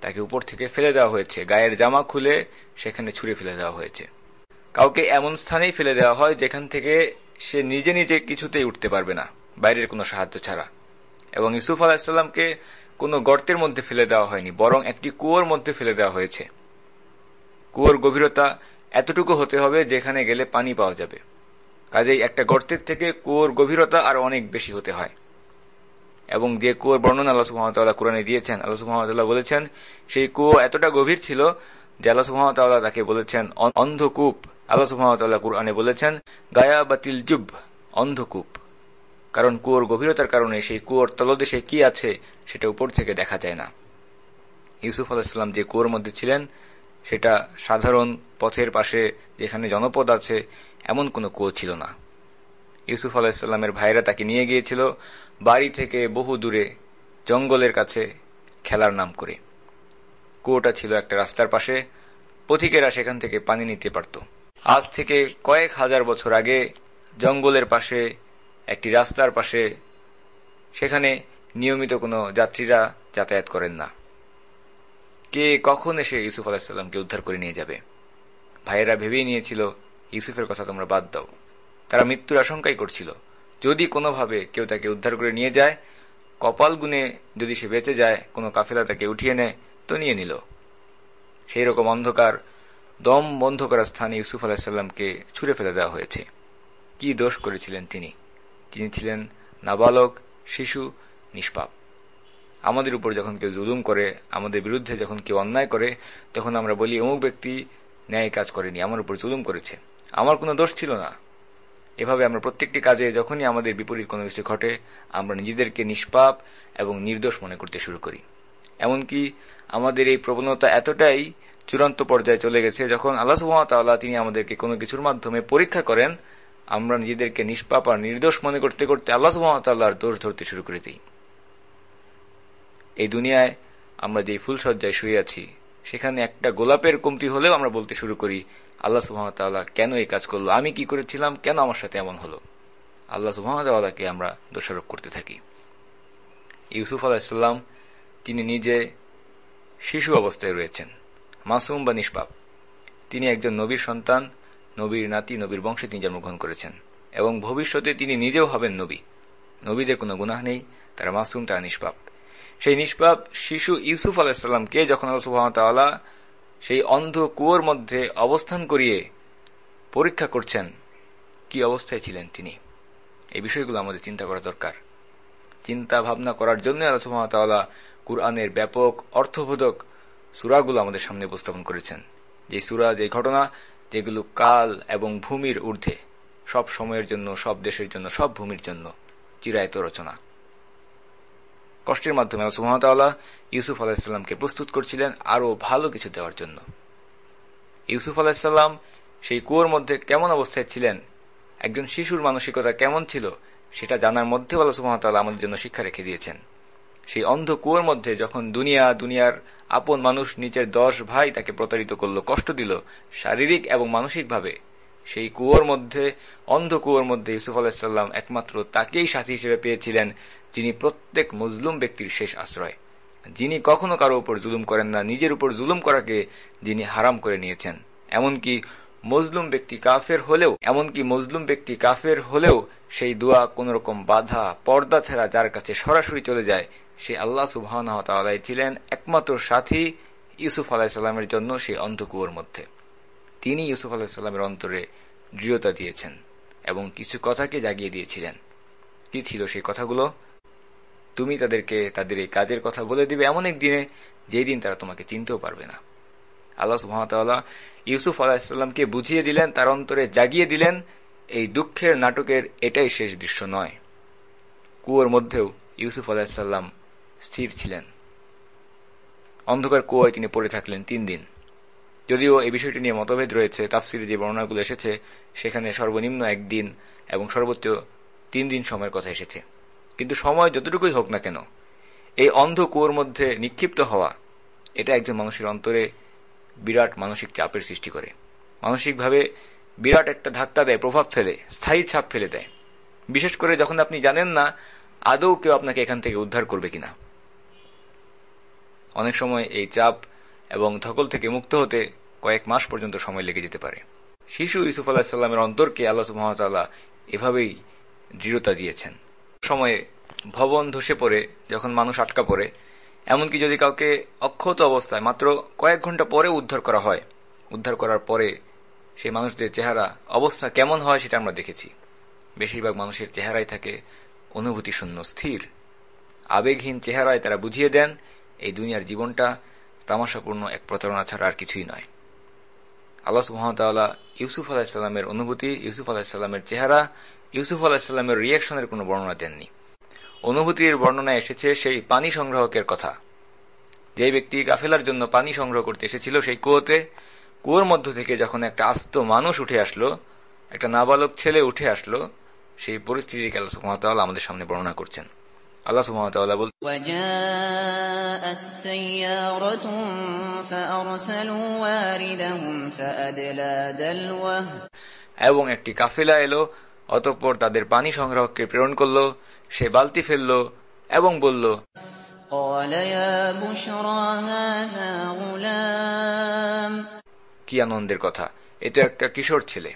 তাকে উপর থেকে ফেলে দেওয়া হয়েছে। গায়ের জামা খুলে সেখানে ছুঁড়ে ফেলে দেওয়া হয়েছে। কাউকে এমন স্থানেই ফেলে দেওয়া হয় যেখান থেকে সে নিজে নিজে কিছুতেই উঠতে পারবে না, বাইরের কোনো সাহায্য ছাড়া। এবং ইসুফ আলাহিসাল্লামকে কোনো গর্তের মধ্যে ফেলে দেওয়া হয়নি, বরং একটি কুয়োর মধ্যে ফেলে দেওয়া হয়েছে। কুয়োর গভীরতা এতটুকু হতে হবে যেখানে গেলে পানি পাওয়া যাবে। কাজেই একটা গর্তের থেকে কুয়োর গভীরতা আরও অনেক বেশি হতে হয়। এবং যে কুয়োর বর্ণনা আল্লাহ সুহামতাল্লাহ কোরআনে দিয়েছেন, আল্লাহ সুহামতাল্লাহ বলেছেন, সেই কুয়ো এতটা গভীর ছিল যে আল্লাহ সুহামতাল্লাহ তাকে বলেছেন অন্ধকূপ আল্লাহ সুহামতাল্লাহ কোরআনে বলেছেন গায়া বাতিল জুব অন্ধকূপ। কারণ কুয়োর গভীরতার কারণে সেই কুয়োর তলদেশে কি আছে, সেটা উপর থেকে দেখা যায় না। ইউসুফ আলাহিসাল্লাম যে কুয়োর মধ্যে ছিলেন, সেটা সাধারণ পথের পাশে যেখানে জনপদ আছে, এমন কোনো কুয়ো ছিল না। ইউসুফ আলাহিসাল্লামের ভাইরা তাকে নিয়ে গিয়েছিল বাড়ি থেকে বহু দূরে, জঙ্গলের কাছে খেলার নাম করে। কুয়োটা ছিল একটা রাস্তার পাশে, পথিকেরা সেখান থেকে পানি নিতে পারত। আজ থেকে কয়েক হাজার বছর আগে জঙ্গলের পাশে, একটি রাস্তার পাশে, সেখানে নিয়মিত কোনো যাত্রীরা যাতায়াত করেন না। কে কখন এসে ইউসুফ আলাহিসাল্লামকে উদ্ধার করে নিয়ে যাবে? ভাইয়েরা ভেবেই নিয়েছিল, ইউসুফের কথা তোমরা বাদ দাও। তারা মৃত্যুর আশঙ্কাই করছিল। যদি কোনোভাবে কেউ তাকে উদ্ধার করে নিয়ে যায়, কপাল গুনে যদি সে বেঁচে যায়, কোনো কাফেলা তাকে উঠিয়ে নেয়, তো নিয়ে নিল। সেই রকম অন্ধকার দম বন্ধ করা স্থানে ইউসুফ আলাহিসাল্লামকে ছুড়ে ফেলে দেওয়া হয়েছে। কি দোষ করেছিলেন তিনি? তিনি ছিলেন নাবালক, শিশু, নিষ্পাপ। আমাদের উপর যখন কেউ জুলুম করে, আমাদের বিরুদ্ধে যখন কেউ অন্যায় করে, তখন আমরা বলি, অমুক ব্যক্তি ন্যায় কাজ করেনি, আমার উপর জুলুম করেছে। আমার কোনো দোষ ছিল না। এভাবে আমরা প্রত্যেকটি কাজে যখনই আমাদের বিপরীত কোনো কিছু ঘটে, আমরা নিজেদেরকে নিষ্পাপ এবং নির্দোষ মনে করতে শুরু করি। এমনকি আমাদের এই প্রবণতা এতটাই চূড়ান্ত পর্যায়ে চলে গেছে। যখন আল্লাহ সুহামতাল্লাহ তিনি আমাদেরকে কোনো কিছুর মাধ্যমে পরীক্ষা করেন, আমরা নিজেদেরকে নিষ্পাপ আর নির্দোষ মনে করতে করতে আল্লাহ সুহামতাল্লাহর দোষ ধরতে শুরু করে দিই। এই দুনিয়ায় আমরা যে ফুলসজ্জায় শুয়ে আছি, সেখানে একটা গোলাপের কমতি হলেও আমরা বলতে শুরু করি, আল্লাহ সুহামতাল্লাহ কেন এই কাজ করল? আমি কি করেছিলাম? কেন আমার সাথে এমন হলো? আল্লাহ সুহামতাল্লাহকে আমরা দোষারোপ করতে থাকি। ইউসুফ আলাহিসাল্লাম তিনি নিজে শিশু অবস্থায় রয়েছেন। মাসুম বা নিষ্পাপ। তিনি একজন নবীর সন্তান, নবীর নাতি, নবীর বংশে তিনি জন্মগ্রহণ করেছেন। এবং ভবিষ্যতে তিনি নিজেও হবেন নবী। নবীদের কোনো গুনাহ নেই, তারা মাসুম, তারা নিষ্পাপ। সেই নিষ্পাপ শিশু ইউসুফ আলাহিসাল্লামকে যখন আল্লাহ সেই অন্ধ কুয়োর মধ্যে অবস্থান করিয়ে পরীক্ষা করছেন, কি অবস্থায় ছিলেন তিনি? এই বিষয়গুলো আমাদের চিন্তা করা দরকার। চিন্তা ভাবনা করার জন্য আল্লাহ কুরআনের ব্যাপক অর্থবোধক সুরাগুলো আমাদের সামনে উপস্থাপন করেছেন। যে সুরা, যে ঘটনা, যেগুলো কাল এবং ভূমির ঊর্ধ্বে, সব সময়ের জন্য, সব দেশের জন্য, সব ভূমির জন্য চিরায়ত রচনা। কষ্টের মাধ্যমে সুহামতাল্লাহ ইউসুফ আলাহিসাল্লামকে প্রস্তুত করছিলেন আরও ভালো কিছু দেওয়ার জন্য। ইউসুফ আলাহিসাল্লাম সেই কুয়োর মধ্যে কেমন অবস্থায় ছিলেন, একজন শিশুর মানসিকতা কেমন ছিল, সেটা জানার মধ্যেও আল্লাহ সুহামতাল্লাহ আমাদের জন্য শিক্ষা রেখে দিয়েছেন। সেই অন্ধ কুয়োর মধ্যে যখন দুনিয়া, দুনিয়ার আপন মানুষ নিচের দশ ভাই তাকে প্রতারিত করল, কষ্ট দিল, শারীরিক এবং মানসিকভাবে, সেই কুয়োর মধ্যে অন্ধ কুয়োর মধ্যে ইউসুফ আলাহিসাল্লাম একমাত্র তাকেই সাথী হিসেবে পেয়েছিলেন, যিনি প্রত্যেক মজলুম ব্যক্তির শেষ আশ্রয়। যিনি কখনো কারও উপর জুলুম করেন না, নিজের উপর জুলুম করাকে যিনি হারাম করে নিয়েছেন। এমনকি মজলুম ব্যক্তি কাফের হলেও, এমনকি মজলুম ব্যক্তি কাফের হলেও সেই দোয়া কোন রকম বাধা, পর্দা ছাড়া যার কাছে সরাসরি চলে যায় সে আল্লাহ সুবাহ ছিলেন একমাত্র সাথী ইউসুফ আলাহিসাল্লামের জন্য সেই অন্ধকুয়োর মধ্যে। তিনি ইউসুফ আলাহিসাল্লামের অন্তরে দৃঢ়তা দিয়েছেন এবং কিছু কথাকে জাগিয়ে দিয়েছিলেন। কি ছিল সেই কথাগুলো? তুমি তাদেরকে তাদের এই কাজের কথা বলে দিবে এমন এক দিনে যেই দিন তারা তোমাকে চিনতেও পারবে না। আল্লাহ সুহামতাল্লাহ ইউসুফ আলাহিসাল্লামকে বুঝিয়ে দিলেন, তার অন্তরে জাগিয়ে দিলেন, এই দুঃখের নাটকের এটাই শেষ দৃশ্য নয়। কুয়োর মধ্যেও ইউসুফ আলাহিসাল্লাম স্থির ছিলেন। অন্ধকার কুয়ায় তিনি পড়ে থাকলেন তিন দিন। যদিও এই বিষয়টি নিয়ে মতভেদ রয়েছে, তাফসিরে যে বর্ণনাগুলো এসেছে, সেখানে সর্বনিম্ন একদিন এবং সর্বোচ্চ তিন দিন সময়ের কথা এসেছে। কিন্তু সময় যতটুকুই হোক না কেন, এই অন্ধ কুয়োর মধ্যে নিক্ষিপ্ত হওয়া, এটা একজন মানুষের অন্তরে বিরাট মানসিক চাপের সৃষ্টি করে। মানসিকভাবে বিরাট একটা ধাক্কা দেয়, প্রভাব ফেলে, স্থায়ী ছাপ ফেলে দেয়। বিশেষ করে যখন আপনি জানেন না আদৌ কেউ আপনাকে এখান থেকে উদ্ধার করবে কিনা। অনেক সময় এই চাপ এবং ধকল থেকে মুক্ত হতে কয়েক মাস পর্যন্ত সময় লেগে যেতে পারে। শিশু ইসুফ আলাহিসাল্লামের অন্তরকে আল্লাহ সুহামতাল্লাহ এভাবেই দৃঢ়তা দিয়েছেন। সময়ে ভবন ধসে পড়ে, যখন মানুষ আটকা পড়ে, এমনকি যদি কাউকে অক্ষত অবস্থায় মাত্র কয়েক ঘণ্টা পরে উদ্ধার করা হয়, উদ্ধার করার পরে সেই মানুষদের চেহারা, অবস্থা কেমন হয় সেটা আমরা দেখেছি। বেশিরভাগ মানুষের চেহারাই থাকে অনুভূতি শূন্য স্থির। আবেগহীন চেহারায় তারা বুঝিয়ে দেন এই দুনিয়ার জীবনটা তামাশাপূর্ণ এক প্রতারণা ছাড়া আর কিছুই নয়। আল্লাহ সুহামতাল্লাহ ইউসুফ আলাহিসাল্লামের অনুভূতি, ইউসুফ আলাহিসাল্লামের চেহারা, ইউসুফ আলাহিসাল্লামের রিয়াকশনের কোনো বর্ণনা দেননি। অনুভূতির বর্ণনা এসেছে সেই পানি সংগ্রাহকের কথা। যে ব্যক্তি কাফেলার জন্য পানি সংগ্রহ করতে এসেছিল সেই কুয়োতে, কুয়োর মধ্য থেকে যখন একটা আস্ত মানুষ উঠে আসলো, একটা নাবালক ছেলে উঠে আসলো, সেই পরিস্থিতিকে আল্লাহ সুহামতাল্লাহ আমাদের সামনে বর্ণনা করছেন। আল্লাহ সুহামতাল্লাহ বল وجاءت سيارة فأرسلوا واردهم فأدلى دلوه এবং একটি কাফেলা এলো অতঃপর তাদের পানি সংগ্রাহককে প্রেরণ করল সে বালতি ফেলল এবং বলল قال يا بشرى هذا غلام কি আনন্দের কথা এ তো একটা কিশোর ছেলে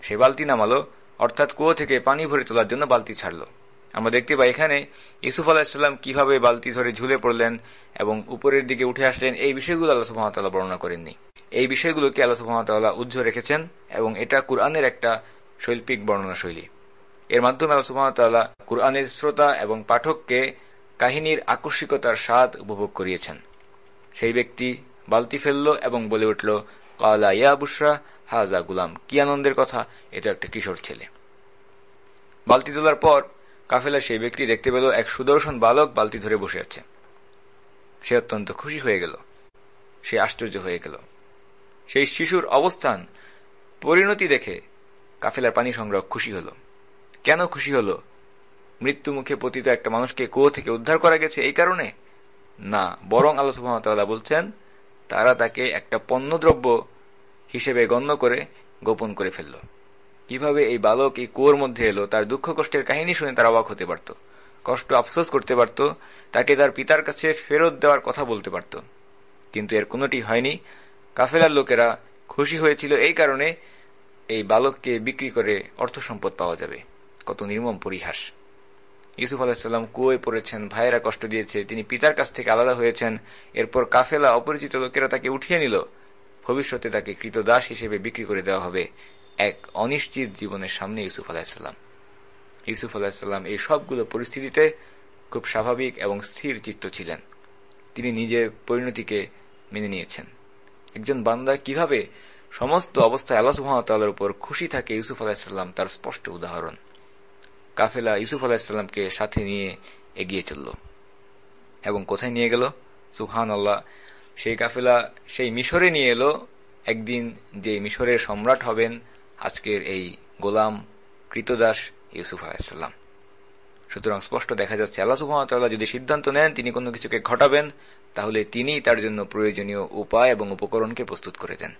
সে বালতি নামালো অর্থাৎ কুয়ো থেকে পানি ভরে তোলার জন্য বালতি ছাড়ল আমরা দেখতে পাই এখানে ইসুফ আলাহিসাল্লাম কীভাবে বালতি ধরে ঝুলে পড়লেন এবং উপরের দিকে উঠে আসলেন, এই বিষয়গুলো আল্লাহ সুহামতাল্লাহ বর্ণনা করেননি। এই বিষয়গুলোকে আল্লাহ সুহামতাল্লাহ উজ্জ্ব রেখেছেন এবং এটা কুরআনের একটা শৈল্পিক বর্ণনা শৈলী এর মাধ্যমে আল্লাহ সুহামতাল্লাহ কুরআনের শ্রোতা এবং পাঠককে কাহিনীর আকস্মিকতার স্বাদ উপভোগ করিয়েছেন। সেই ব্যক্তি বালতি ফেলল এবং বলে উঠল, কালা ইয়া বুসরা হাজা গুলাম। কি আনন্দের কথা, এটা একটা কিশোর ছেলে। বালতি তোলার পর কাফেলা সেই ব্যক্তি দেখতে পেল এক সুদর্শন বালক বালতি ধরে বসে আছে। সে অত্যন্ত খুশি হয়ে গেল। সে আশ্চর্য হয়ে গেল। সেই শিশুর অবস্থান পরিণতি দেখে কাফেলার পানি সংগ্রহ খুশি হল। কেন খুশি হল? মৃত্যু মুখে পতিত একটা মানুষকে কুয়ো থেকে উদ্ধার করা গেছে এই কারণে? না, বরং আল্লাহ সুহামতাল্লাহ বলছেন, তারা তাকে একটা পণ্যদ্রব্য হিসেবে গণ্য করে গোপন করে ফেলল। কীভাবে এই বালক এই কুয়োর মধ্যে এলো, তার দুঃখ কষ্টের কাহিনী শুনে তারা অবাক হতে পারত। কষ্ট আফসোস করতে পারত, তাকে তার পিতার কাছে ফেরত দেওয়ার কথা বলতে পারত। কিন্তু এর কোনোটি হয়নি। কাফেলার লোকেরা খুশি হয়েছিল এই কারণে এই বালককে বিক্রি করে অর্থ সম্পদ পাওয়া যাবে। কত নির্মম পরিহাস। ইউসুফ আলাহিসাল্লাম কুয়োয় পড়েছেন, ভাইয়েরা কষ্ট দিয়েছে, তিনি পিতার কাছ থেকে আলাদা হয়েছেন। এরপর কাফেলা অপরিচিত লোকেরা তাকে উঠিয়ে নিল। ভবিষ্যতে তাকে কৃতদাস হিসেবে বিক্রি করে দেওয়া হবে। এক অনিশ্চিত জীবনের সামনে ইউসুফ আলাহিসাল্লাম ইউসুফ আলাহিসাল্লাম এই সবগুলো পরিস্থিতিতে খুব স্বাভাবিক এবং স্থির চিত্ত ছিলেন। তিনি নিজের পরিণতিকে মেনে নিয়েছেন। একজন বান্দা কীভাবে সমস্ত অবস্থায় আল্লাহ সুহামতাল্লার উপর খুশি থাকে ইউসুফ আলাহিসাল্লাম তার স্পষ্ট উদাহরণ। কাফেলা ইউসুফ আলাহিসাল্লামকে সাথে নিয়ে এগিয়ে চলল এবং কোথায় নিয়ে গেল? সুহান আল্লাহ সেই কাফেলা সেই মিশরে নিয়ে এলো। একদিন যে মিশরের সম্রাট হবেন আজকের এই গোলাম কৃতদাস ইউসুফ আলাহিসাল্লাম সুতরাং স্পষ্ট দেখা যাচ্ছে, আল্লাহ সুহামতাল্লাহ যদি সিদ্ধান্ত নেন, তিনি কোনো কিছুকে ঘটাবেন, তাহলে তিনি তার জন্য প্রয়োজনীয় উপায় এবং উপকরণকে প্রস্তুত করে দেন।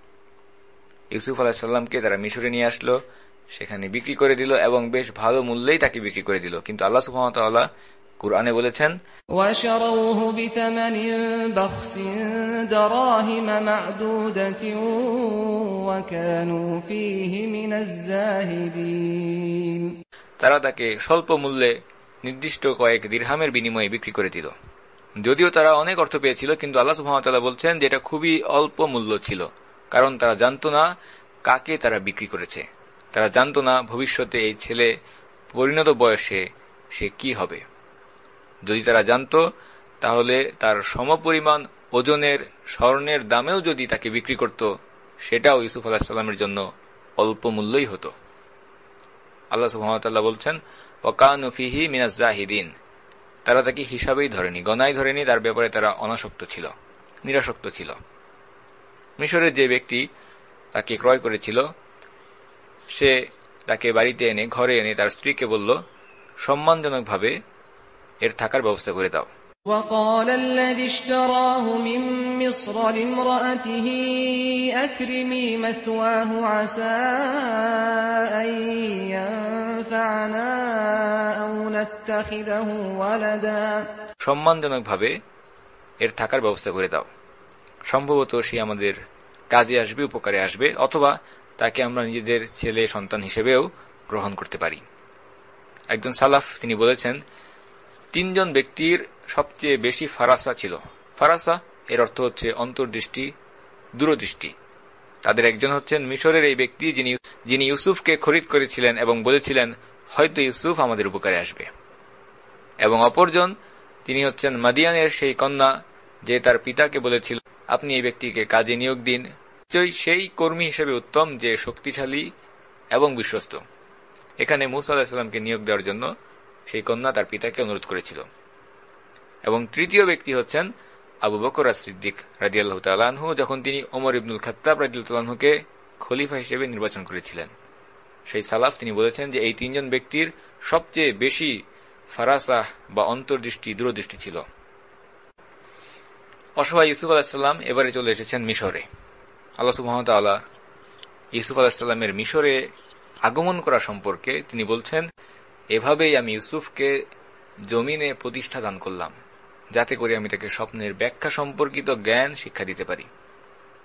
ইউসুফ আলাহিসাল্লামকে তারা মিশরে নিয়ে আসলো, সেখানে বিক্রি করে দিল এবং বেশ ভালো মূল্যেই তাকে বিক্রি করে দিল। কিন্তু আল্লাহ সুহামতাল্লাহ কুরআনে বলেছেন তারা তাকে স্বল্প মূল্যে নির্দিষ্ট কয়েক দীর্হামের বিনিময়ে বিক্রি করে দিল। যদিও তারা অনেক অর্থ পেয়েছিল কিন্তু আল্লাহ সুহামতাল্লাহ বলছেন যে এটা খুবই অল্প মূল্য ছিল কারণ তারা জানত না কাকে তারা বিক্রি করেছে। তারা জানত না ভবিষ্যতে এই ছেলে পরিণত বয়সে সে কি হবে। যদি তারা জানত, তাহলে তার সমপরিমাণ ওজনের স্বর্ণের দামেও যদি তাকে বিক্রি করত, সেটাও ইউসুফ আলাহিসাল্লামের জন্য অল্প মূল্যই হতো। আল্লাহ সুহামতাল্লাহ বলছেন ওকানুফিহি মিনাজ জাহিদিন। তারা তাকে হিসাবেই ধরেনি গনাই ধরেনি, তার ব্যাপারে তারা অনাসক্ত ছিল, নিরাসক্ত ছিল। মিশরের যে ব্যক্তি তাকে ক্রয় করেছিল, সে তাকে বাড়িতে এনে, ঘরে এনে তার স্ত্রীকে বলল, সম্মানজনকভাবে এর থাকার ব্যবস্থা করে দাও وقال الذي اشتراه من مصر لامرأته أكرمي مثواه عسى أن ينفعنا أو نتخذه ولدا সম্মানজনকভাবে এর থাকার ব্যবস্থা করে দাও সম্ভবত সে আমাদের কাজে আসবে উপকারে আসবে অথবা তাকে আমরা নিজেদের ছেলে সন্তান হিসেবেও গ্রহণ করতে পারি একজন সালাফ তিনি বলেছেন তিনজন ব্যক্তির সবচেয়ে বেশি ফারাসা ছিল। ফারাসা, এর অর্থ হচ্ছে অন্তর্দৃষ্টি, দূরদৃষ্টি। তাদের একজন হচ্ছেন মিশরের এই ব্যক্তি যিনি যিনি ইউসুফকে খরিদ করেছিলেন এবং বলেছিলেন, হয়তো ইউসুফ আমাদের উপকারে আসবে। এবং অপরজন, তিনি হচ্ছেন মাদিয়ানের সেই কন্যা, যে তার পিতাকে বলেছিল, আপনি এই ব্যক্তিকে কাজে নিয়োগ দিন। সেই কর্মী হিসেবে উত্তম, যে শক্তিশালী এবং বিশ্বস্ত। এখানে মুসা আলাহিসাল্লামকে নিয়োগ দেওয়ার জন্য সেই কন্যা তার পিতাকে অনুরোধ করেছিল। এবং তৃতীয় ব্যক্তি হচ্ছেন আবু বকর সিদ্দিক রাজিয়াল্লাহ তালাহু যখন তিনি ওমর ইবনুল খত্তাব রাজিউল্লাহকে খলিফা হিসেবে নির্বাচন করেছিলেন। সেই সালাফ তিনি বলেছেন যে এই তিনজন ব্যক্তির সবচেয়ে বেশি ফারাসাহ বা অন্তর্দৃষ্টি, দূরদৃষ্টি ছিল। অসহায় ইউসুফ আলাহিসাল্লাম এবারে চলে এসেছেন মিশরে। আল্লাহ সুহামতাল্লাহ ইউসুফ আলাহিসাল্লামের মিশরে আগমন করা সম্পর্কে তিনি বলছেন এভাবেই আমি ইউসুফকে জমিনে প্রতিষ্ঠা দান করলাম, যাতে করে আমি তাকে স্বপ্নের ব্যাখ্যা সম্পর্কিত জ্ঞান শিক্ষা দিতে পারি।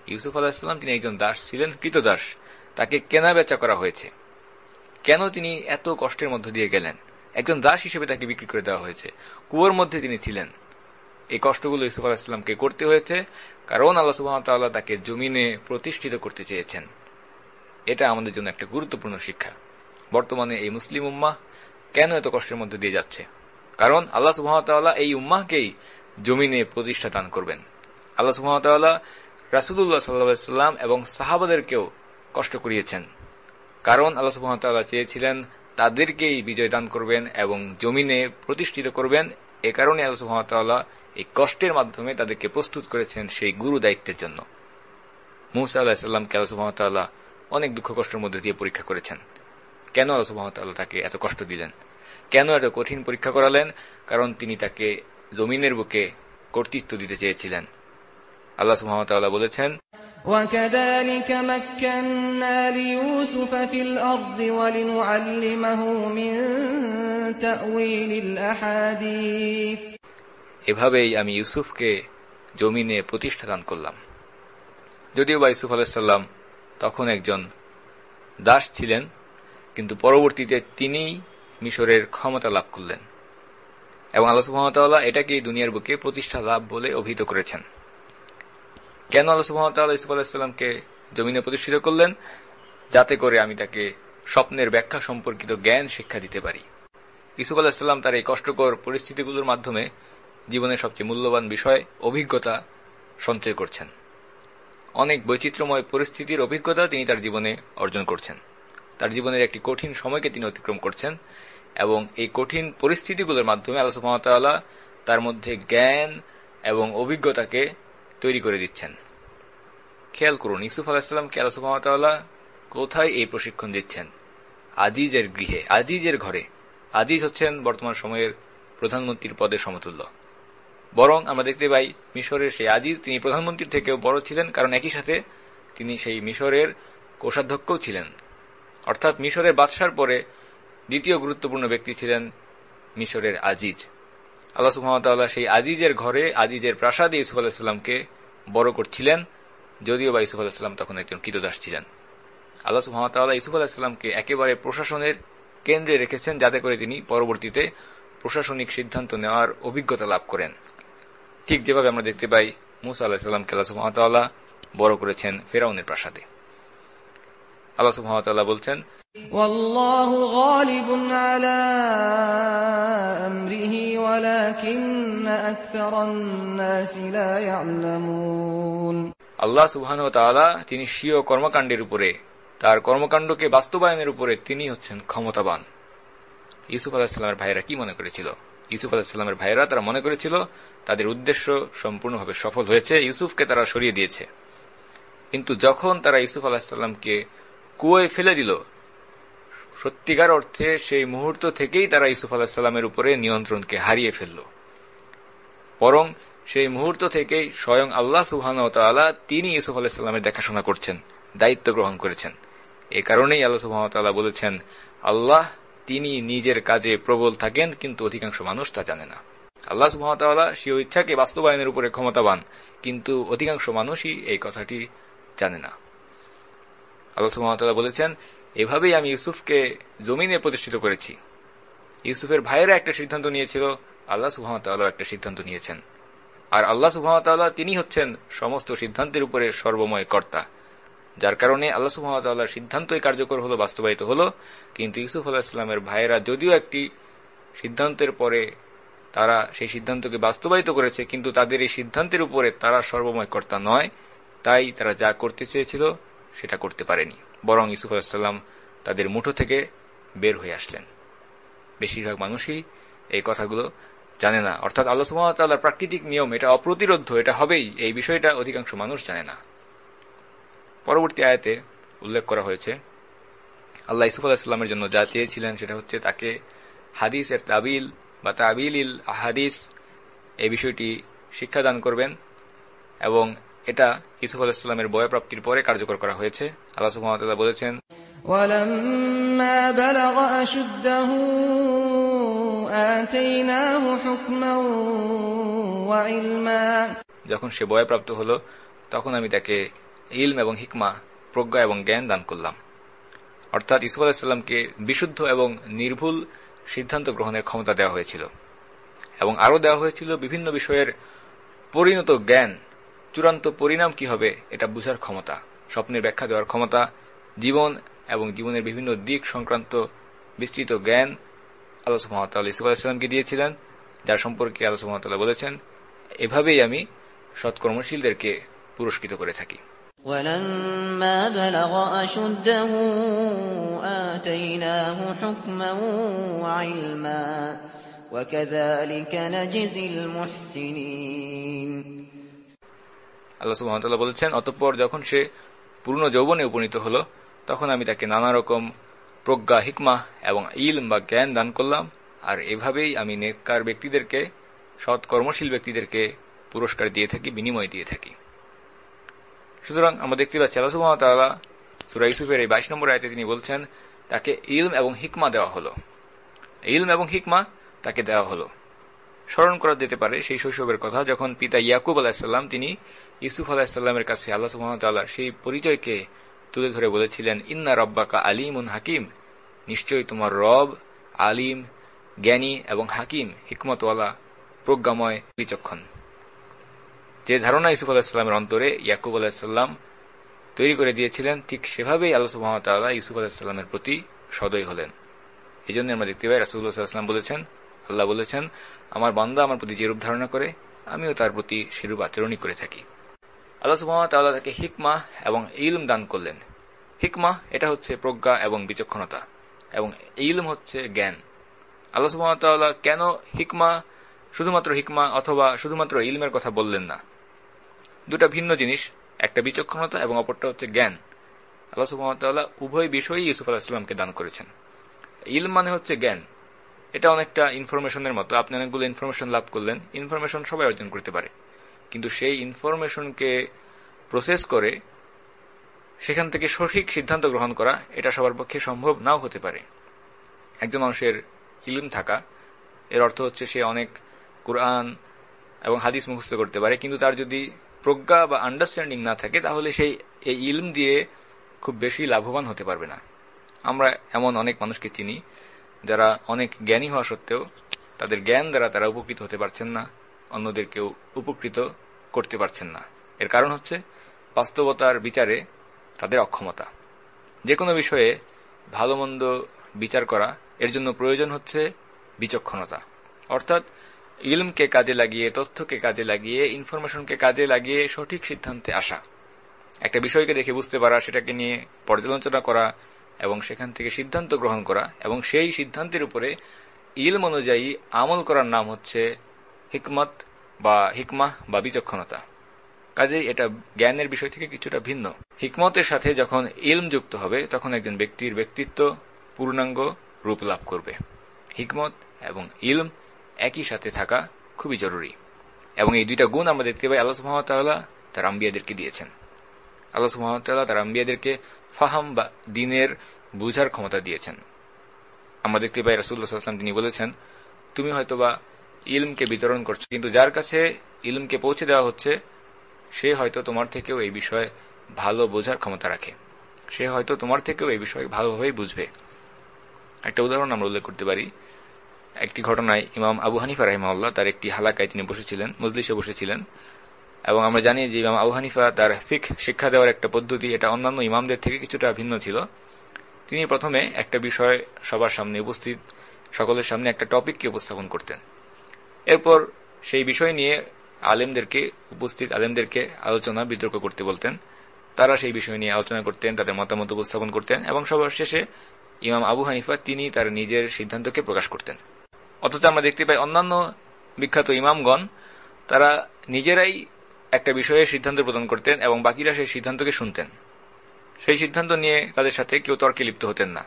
ইউসুফ আলাহিসাল্লাম তিনি একজন দাস ছিলেন, কৃতদাস। তাকে কেনা বেচা করা হয়েছে। কেন তিনি এত কষ্টের মধ্য দিয়ে গেলেন? একজন দাস হিসেবে তাকে বিক্রি করে দেওয়া হয়েছে। কুয়োর মধ্যে তিনি ছিলেন। এই কষ্টগুলো ইউসুফ আলাহিসাল্লামকে করতে হয়েছে, কারণ আল্লাহ সুবাহতাল্লাহ তাকে জমিনে প্রতিষ্ঠিত করতে চেয়েছেন। এটা আমাদের জন্য একটা গুরুত্বপূর্ণ শিক্ষা। বর্তমানে এই মুসলিম উম্মাহ কেন এত কষ্টের মধ্যে দিয়ে যাচ্ছে? কারণ আল্লাহ সুহামতাল্লাহ এই উম্মাহকেই জমিনে প্রতিষ্ঠা দান করবেন। আল্লাহ সুহামতাল্লাহ রাসুদুল্লাহ সাল্লাম এবং সাহাবাদেরকেও কষ্ট করিয়েছেন। কারণ আল্লাহ সুহামতাল্লাহ চেয়েছিলেন তাদেরকেই বিজয় দান করবেন এবং জমিনে প্রতিষ্ঠিত করবেন। এ কারণে আল্লাহ সুহামতাল্লাহ এই কষ্টের মাধ্যমে তাদেরকে প্রস্তুত করেছেন সেই গুরু দায়িত্বের জন্য। মুসা আল্লাহিসাল্লামকে আল্লাহ সুহামতাল্লাহ অনেক দুঃখ কষ্টের মধ্যে দিয়ে পরীক্ষা করেছেন। কেন আল্লাহ সুহামতাল্লাহ তাকে এত কষ্ট দিলেন কেন এত কঠিন পরীক্ষা করালেন কারণ তিনি তাকে জমিনের বুকে কর্তৃত্ব দিতে চেয়েছিলেন আল্লাহ সুহামতাল্লাহ বলেছেন وكذلك مكنا ليوسف في الأرض ولنعلمه من تأويل الأحاديث এভাবেই আমি ইউসুফকে জমিনে প্রতিষ্ঠা দান করলাম যদিও বা ইউসুফ আলাহিসাল্লাম তখন একজন দাস ছিলেন কিন্তু পরবর্তীতে তিনি মিশরের ক্ষমতা লাভ করলেন। এবং আল্লাহ সুহামতাল্লাহ এটাকে দুনিয়ার বুকে প্রতিষ্ঠা লাভ বলে অভিহিত করেছেন। কেন আল্লাহ সুহামতাল্লাহ ইসুফ আলাহিসাল্লামকে জমিনে প্রতিষ্ঠিত করলেন? যাতে করে আমি তাকে স্বপ্নের ব্যাখ্যা সম্পর্কিত জ্ঞান শিক্ষা দিতে পারি। ইসুফ আলাহিসাল্লাম তার এই কষ্টকর পরিস্থিতিগুলোর মাধ্যমে জীবনের সবচেয়ে মূল্যবান বিষয়, অভিজ্ঞতা সঞ্চয় করছেন। অনেক বৈচিত্র্যময় পরিস্থিতির অভিজ্ঞতা তিনি তার জীবনে অর্জন করছেন। তার জীবনের একটি কঠিন সময়কে তিনি অতিক্রম করছেন এবং এই কঠিন পরিস্থিতিগুলোর মাধ্যমে আল্লাহ সুহামতাল্লাহ তার মধ্যে জ্ঞান এবং অভিজ্ঞতাকে তৈরি করে দিচ্ছেন। খেয়াল করুন ইসুফ আলাহিসাল্লামকে আল্লাহ সুহামতাল্লাহ কোথায় এই প্রশিক্ষণ দিচ্ছেন? আজিজের গৃহে, আজিজের ঘরে। আজিজ হচ্ছেন বর্তমান সময়ের প্রধানমন্ত্রীর পদের সমতুল্য। বরং আমরা দেখতে পাই মিশরের সেই আজিজ তিনি প্রধানমন্ত্রীর থেকেও বড় ছিলেন, কারণ একই সাথে তিনি সেই মিশরের কোষাধ্যক্ষও ছিলেন। অর্থাৎ মিশরের বাদশার পরে দ্বিতীয় গুরুত্বপূর্ণ ব্যক্তি ছিলেন মিশরের আজিজ। আল্লাহ সুহামতাল্লাহ সেই আজিজের ঘরে, আজিজের প্রাসাদে ইসুফ আলাহিসাল্লামকে বড় করছিলেন, যদিও বা ইসুফ আলাহিসাল্লাম তখন একজন কৃতদাস ছিলেন। আল্লাহ সুহামতাল্লাহ ইসুফ আলাহিসাল্লামকে একেবারে প্রশাসনের কেন্দ্রে রেখেছেন যাতে করে তিনি পরবর্তীতে প্রশাসনিক সিদ্ধান্ত নেওয়ার অভিজ্ঞতা লাভ করেন। ঠিক যেভাবে আমরা দেখতে পাই, মুসা আলাহিসাল্লামকে আল্লাহ সুহামতাল্লাহ বড় করেছেন ফেরাউনের প্রাসাদে। আল্লাহ সুহামতাল্লাহ বলছেন والله غالب على أمره ولكن أكثر الناس لا يعلمون আল্লাহ সুবহান তাআলা তিনি স্বীয় কর্মকাণ্ডের উপরে তার কর্মকাণ্ডকে বাস্তবায়নের উপরে তিনি হচ্ছেন ক্ষমতাবান ইউসুফ আলাহিসাল্লামের ভাইয়েরা কি মনে করেছিল ইউসুফ আলাহিসাল্লামের ভাইয়েরা তারা মনে করেছিল তাদের উদ্দেশ্য সম্পূর্ণভাবে সফল হয়েছে ইউসুফকে তারা সরিয়ে দিয়েছে কিন্তু যখন তারা ইউসুফ আলাহিসাল্লামকে কুয়োয় ফেলে দিল। সত্যিকার অর্থে সেই মুহূর্ত থেকেই তারা ইউসুফ আলাহিসাল্লামের উপরে নিয়ন্ত্রণকে হারিয়ে ফেলল। বরং সেই মুহূর্ত থেকেই স্বয়ং আল্লাহ সুহান তিনি ইউসুফ আলাহিসাল্লামের দেখাশোনা করছেন, দায়িত্ব গ্রহণ করেছেন। এ কারণেই আল্লাহ সুহামতাল্লাহ বলেছেন, আল্লাহ তিনি নিজের কাজে প্রবল থাকেন, কিন্তু অধিকাংশ মানুষ তা জানে না। আল্লাহ সুহামতাল্লাহ সে ইচ্ছাকে বাস্তবায়নের উপরে ক্ষমতাবান, কিন্তু অধিকাংশ মানুষই এই কথাটি জানে না। আল্লাহ সুহামতাল্লাহ বলেছেন, এভাবেই আমি ইউসুফকে জমিনে প্রতিষ্ঠিত করেছি। ইউসুফের ভাইয়েরা একটা সিদ্ধান্ত নিয়েছিল, আল্লাহ সুহামতাল্লাহ একটা সিদ্ধান্ত নিয়েছেন। আর আল্লাহ সুহামতাল্লাহ তিনি হচ্ছেন সমস্ত সিদ্ধান্তের উপরে সর্বময় কর্তা। যার কারণে আল্লাহ সুহামতাল্লাহর সিদ্ধান্তই কার্যকর হলো, বাস্তবায়িত হলো। কিন্তু ইউসুফ আল্লাহ ইসলামের ভাইয়েরা যদিও একটি সিদ্ধান্তের পরে তারা সেই সিদ্ধান্তকে বাস্তবায়িত করেছে, কিন্তু তাদের এই সিদ্ধান্তের উপরে তারা সর্বময় কর্তা নয়। তাই তারা যা করতে চেয়েছিল সেটা করতে পারেনি। বরং ইসুফ আলাহিসাল্লাম তাদের মুঠো থেকে বের হয়ে আসলেন। বেশিরভাগ মানুষই এই কথাগুলো জানে না। অর্থাৎ আল্লাহ সুহামতাল্লাহর প্রাকৃতিক নিয়ম, এটা অপ্রতিরোধ এটা হবেই। এই বিষয়টা অধিকাংশ মানুষ জানে না। পরবর্তী আয়াতে উল্লেখ করা হয়েছে, আল্লাহ ইসুফ আলাহিসাল্লামের জন্য যা চেয়েছিলেন সেটা হচ্ছে তাকে হাদিস এর তাবিল বা তাবিল ইল হাদিস এই বিষয়টি শিক্ষাদান করবেন এবং এটা ইসুফ আলাহিসাল্লামের বয়প্রাপ্তির পরে কার্যকর করা হয়েছে। আল্লাহ সুহামতাল্লাহ বলেছেন যখন সে বয়প্রাপ্ত হল তখন আমি তাকে ইলম এবং হিকমা প্রজ্ঞা এবং জ্ঞান দান করলাম। অর্থাৎ ইসুফ আলাহিসাল্লামকে বিশুদ্ধ এবং নির্ভুল সিদ্ধান্ত গ্রহণের ক্ষমতা দেওয়া হয়েছিল এবং আরও দেওয়া হয়েছিল বিভিন্ন বিষয়ের পরিণত জ্ঞান চূড়ান্ত পরিণাম কি হবে এটা বুঝার ক্ষমতা স্বপ্নের ব্যাখ্যা দেওয়ার ক্ষমতা জীবন এবং জীবনের বিভিন্ন দিক সংক্রান্ত বিস্তৃত জ্ঞান আল্লাহ সুহামতাল্লাহ ইসুফ আলাহিসাল্লামকে দিয়েছিলেন যার সম্পর্কে আল্লাহ সুহামতাল্লাহ বলেছেন এভাবেই আমি সৎকর্মশীলদেরকে পুরস্কৃত করে থাকি ولما بلغ أشده آتيناه حكما وعلما وكذلك نجزي المحسنين আল্লাহ সুহামতাল্লাহ বলেছেন, অতঃপর যখন সে পূর্ণ যৌবনে উপনীত হল, তখন আমি তাকে নানা রকম প্রজ্ঞা, হিকমা এবং ইলম বা জ্ঞান দান করলাম, আর এভাবেই আমি নেককার ব্যক্তিদেরকে সৎ কর্মশীল ব্যক্তিদেরকে পুরস্কার দিয়ে থাকি, বিনিময় দিয়ে থাকি। সুতরাং আমরা দেখতে পাচ্ছি আল্লাহ সুহামতাল্লাহ সুরা ইউসুফের এই বাইশ নম্বর আয়তে তিনি বলছেন, তাকে ইলম এবং হিকমা দেওয়া হলো। ইলম এবং হিকমা তাকে দেওয়া হলো। স্মরণ করা যেতে পারে সেই শৈশবের কথা, যখন পিতা ইয়াকুব আলাহিসাল্লাম তিনি ইউসুফ আলাহিসাল্লামের কাছে আল্লাহ সুহামতাল্লাহ সেই পরিচয়কে তুলে ধরে বলেছিলেন, ইন্না রব্বাকা আলিমুন হাকিম। নিশ্চয়ই তোমার রব আলিম, জ্ঞানী এবং হাকিম, হিকমতওয়ালা, প্রজ্ঞাময় বিচক্ষণ যে ধারণা ইসুফ আলাহিসাল্লামের অন্তরে ইয়াকুব আলাহিসাল্লাম তৈরি করে দিয়েছিলেন, ঠিক সেভাবেই আল্লাহ সুহামতাল্লাহ ইসুফ আলাহিসাল্লামের প্রতি সদয় হলেন। এই জন্য আমরা দেখতে পাই রাসুল্লাহাম বলেছেন, আল্লাহ বলেছেন, আমার বান্দা আমার প্রতি যেরূপ ধারণা করে, আমিও তার প্রতি সেরূপ আচরণই করে থাকি। আল্লাহ সুহামতাল্লাহ তাকে হিকমা এবং ইলম দান করলেন। হিকমা, এটা হচ্ছে প্রজ্ঞা এবং বিচক্ষণতা এবং ইলম হচ্ছে জ্ঞান। আল্লাহ সুহামতাল্লাহ কেন হিকমা, শুধুমাত্র হিকমা অথবা শুধুমাত্র ইলমের কথা বললেন না? দুটা ভিন্ন জিনিস, একটা বিচক্ষণতা এবং অপরটা হচ্ছে জ্ঞান। আল্লাহ সুহামতাল্লাহ উভয় বিষয়ই ইউসুফ আলাহিসামকে দান করেছেন। ইলম মানে হচ্ছে জ্ঞান। এটা অনেকটা ইনফরমেশনের মতো। আপনি অনেকগুলো ইনফরমেশন লাভ করলেন। ইনফরমেশন সবাই অর্জন করতে পারে। কিন্তু সেই ইনফরমেশনকে প্রসেস করে সেখান থেকে সঠিক সিদ্ধান্ত গ্রহণ করা এটা সবার পক্ষে সম্ভব নাও হতে পারে। একজন মানুষের ইলম থাকা, এর অর্থ হচ্ছে সে অনেক কোরআন এবং হাদিস মুখস্থ করতে পারে, কিন্তু তার যদি প্রজ্ঞা বা আন্ডারস্ট্যান্ডিং না থাকে, তাহলে সেই এই ইলম দিয়ে খুব বেশি লাভবান হতে পারবে না। আমরা এমন অনেক মানুষকে চিনি যারা অনেক জ্ঞানী হওয়া সত্ত্বেও তাদের জ্ঞান দ্বারা তারা উপকৃত হতে পারছেন না। অন্যদেরকেও উপকৃত করতে পারছেন না। এর কারণ হচ্ছে, বাস্তবতার বিচারে তাদের অক্ষমতা। যে কোনো বিষয়ে ভালো মন্দ বিচার করা, এর জন্য প্রয়োজন হচ্ছে বিচক্ষণতা। অর্থাৎ, ইলমকে কাজে লাগিয়ে, তথ্যকে কাজে লাগিয়ে, ইনফরমেশনকে কাজে লাগিয়ে সঠিক সিদ্ধান্তে আসা। একটা বিষয়কে দেখে বুঝতে পারা, সেটাকে নিয়ে পর্যালোচনা করা এবং সেখান থেকে সিদ্ধান্ত গ্রহণ করা এবং সেই সিদ্ধান্তের উপরে ইলম অনুযায়ী আমল করার নাম হচ্ছে হিকমত বা হিকমাহ বা বিচক্ষণতা। কাজেই এটা জ্ঞানের বিষয় থেকে কিছুটা ভিন্ন। হিকমতের সাথে যখন ইলম যুক্ত হবে, তখন একজন ব্যক্তির ব্যক্তিত্ব পূর্ণাঙ্গ রূপ লাভ করবে। হিকমত এবং ইলম একই সাথে থাকা খুবই জরুরি। এবং এই দুইটা গুণ আমরা দেখতে পাই আল্লাহ সুহামতাল্লাহ তার আম্বিয়াদেরকে দিয়েছেন। আল্লাহ সুহামতাল্লাহ তার আম্বিয়াদেরকে ফাহাম বা দিনের বুঝার ক্ষমতা দিয়েছেন। আমরা দেখতে পাই রাসুল্লাহাম তিনি বলেছেন, তুমি হয়তোবা ইলমকে বিতরণ করছ। কিন্তু যার কাছে ইলমকে পৌঁছে দেওয়া হচ্ছে, সে হয়তো তোমার থেকেও এই বিষয়ে ভালো বোঝার ক্ষমতা রাখে। সে হয়তো তোমার থেকেও এই বিষয়ে ভালোভাবেই বুঝবে। একটা উদাহরণ আমরা উল্লেখ করতে পারি। একটি ঘটনায় ইমাম আবু হানিফা রাহিমাল্লাহ তার একটি হালাকায় তিনি বসেছিলেন, মজলিসে বসেছিলেন। এবং আমরা জানি যে ইমাম আবু হানিফা তার ফিক শিক্ষা দেওয়ার একটা পদ্ধতি, এটা অন্যান্য ইমামদের থেকে কিছুটা ভিন্ন ছিল। তিনি প্রথমে একটা বিষয় সবার সামনে উপস্থিত, সকলের সামনে একটা টপিককে উপস্থাপন করতেন। এরপর সেই বিষয় নিয়ে আলেমদেরকে, উপস্থিত আলেমদেরকে আলোচনা, বিতর্ক করতে বলতেন। তারা সেই বিষয় নিয়ে আলোচনা করতেন, তাদের মতামত উপস্থাপন করতেন এবং সবার শেষে ইমাম আবু হানিফা তিনি তার নিজের সিদ্ধান্তকে প্রকাশ করতেন। অথচ আমরা দেখতে পাই অন্যান্য বিখ্যাত ইমামগণ, তারা নিজেরাই একটা বিষয়ে সিদ্ধান্ত প্রদান করতেন এবং বাকিরা সেই সিদ্ধান্তকে শুনতেন। সেই সিদ্ধান্ত নিয়ে তাদের সাথে কেউ তর্কে লিপ্ত হতেন না।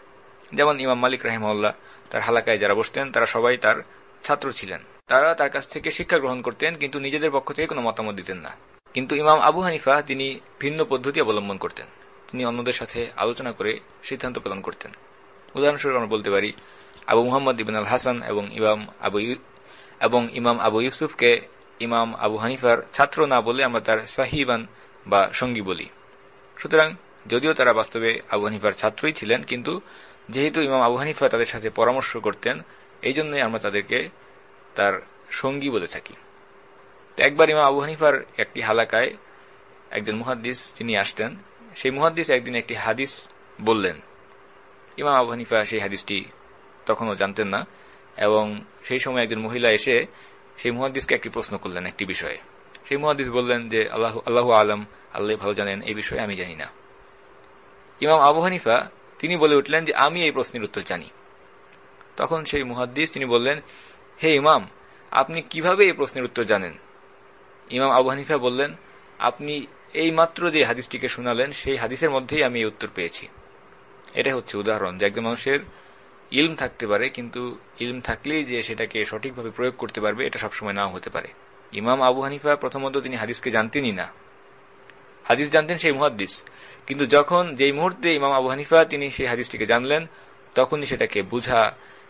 যেমন ইমাম মালিক রাহিমউল্লাহ তার হালাকায় যারা বসতেন, তারা সবাই তার ছাত্র ছিলেন। তারা তার কাছ থেকে শিক্ষা গ্রহণ করতেন, কিন্তু নিজেদের পক্ষ থেকে কোনো মতামত দিতেন না। কিন্তু ইমাম আবু হানিফা তিনি ভিন্ন পদ্ধতি অবলম্বন করতেন। তিনি অন্যদের সাথে আলোচনা করে সিদ্ধান্ত প্রদান করতেন। উদাহরণস্বরূপ আমরা বলতে পারি, আবু মুহাম্মদ ইবিন আল হাসান এবং ইমাম আবু এবং ইমাম আবু ইউসুফকে ইমাম আবু হানিফার ছাত্র না বলে আমরা তার সাহিবান বা সঙ্গী বলি। সুতরাং যদিও তারা বাস্তবে আবু হানিফার ছাত্রই ছিলেন, কিন্তু যেহেতু ইমাম আবু হানিফা তাদের সাথে পরামর্শ করতেন এই জন্যই আমরা তাদেরকে তার সঙ্গী বলে থাকি। একবার ইমাম আবু হানিফার একটি হালাকায় একজন মুহাদ্দিস তিনি আসতেন, সেই মুহাদ্দিস একদিন একটি হাদিস বললেন। ইমাম আবু হানিফা সেই হাদিসটি তখনও জানতেন না এবং সেই সময় একজন মহিলা এসে সেই মুহাদ্দিসকে একটি প্রশ্ন করলেন একটি বিষয়ে। সেই মুহাদ্দিস বললেন যে, আল্লাহ আল্লাহ আলম, আল্লাহ ভালো জানেন, এই বিষয়ে আমি জানি না। ইমাম আবু হানিফা তিনি বলে উঠলেন যে, আমি এই প্রশ্নের উত্তর জানি। তখন সেই মুহাদ্দিস তিনি বললেন হে ইমাম, আপনি কীভাবে এই প্রশ্নের উত্তর জানেন? ইমাম আবু হানিফা বললেন, আপনি এই মাত্র যে হাদিসটিকে শোনালেন, সেই হাদিসের মধ্যেই আমি এই উত্তর পেয়েছি। এটা হচ্ছে উদাহরণ যে একজন মানুষের ইলম থাকতে পারে, কিন্তু ইলম থাকলেই যে সেটাকে সঠিকভাবে প্রয়োগ করতে পারবে, এটা সবসময় নাও হতে পারে। ইমাম আবু হানিফা প্রথমত তিনি হাদিসকে জানতেনই না। হাদিস জানতেন সেই মুহাদ্দিস, কিন্তু যখন যেই মুহূর্তে ইমাম আবু হানিফা তিনি সেই হাদিসটিকে জানলেন, তখনই সেটাকে বুঝা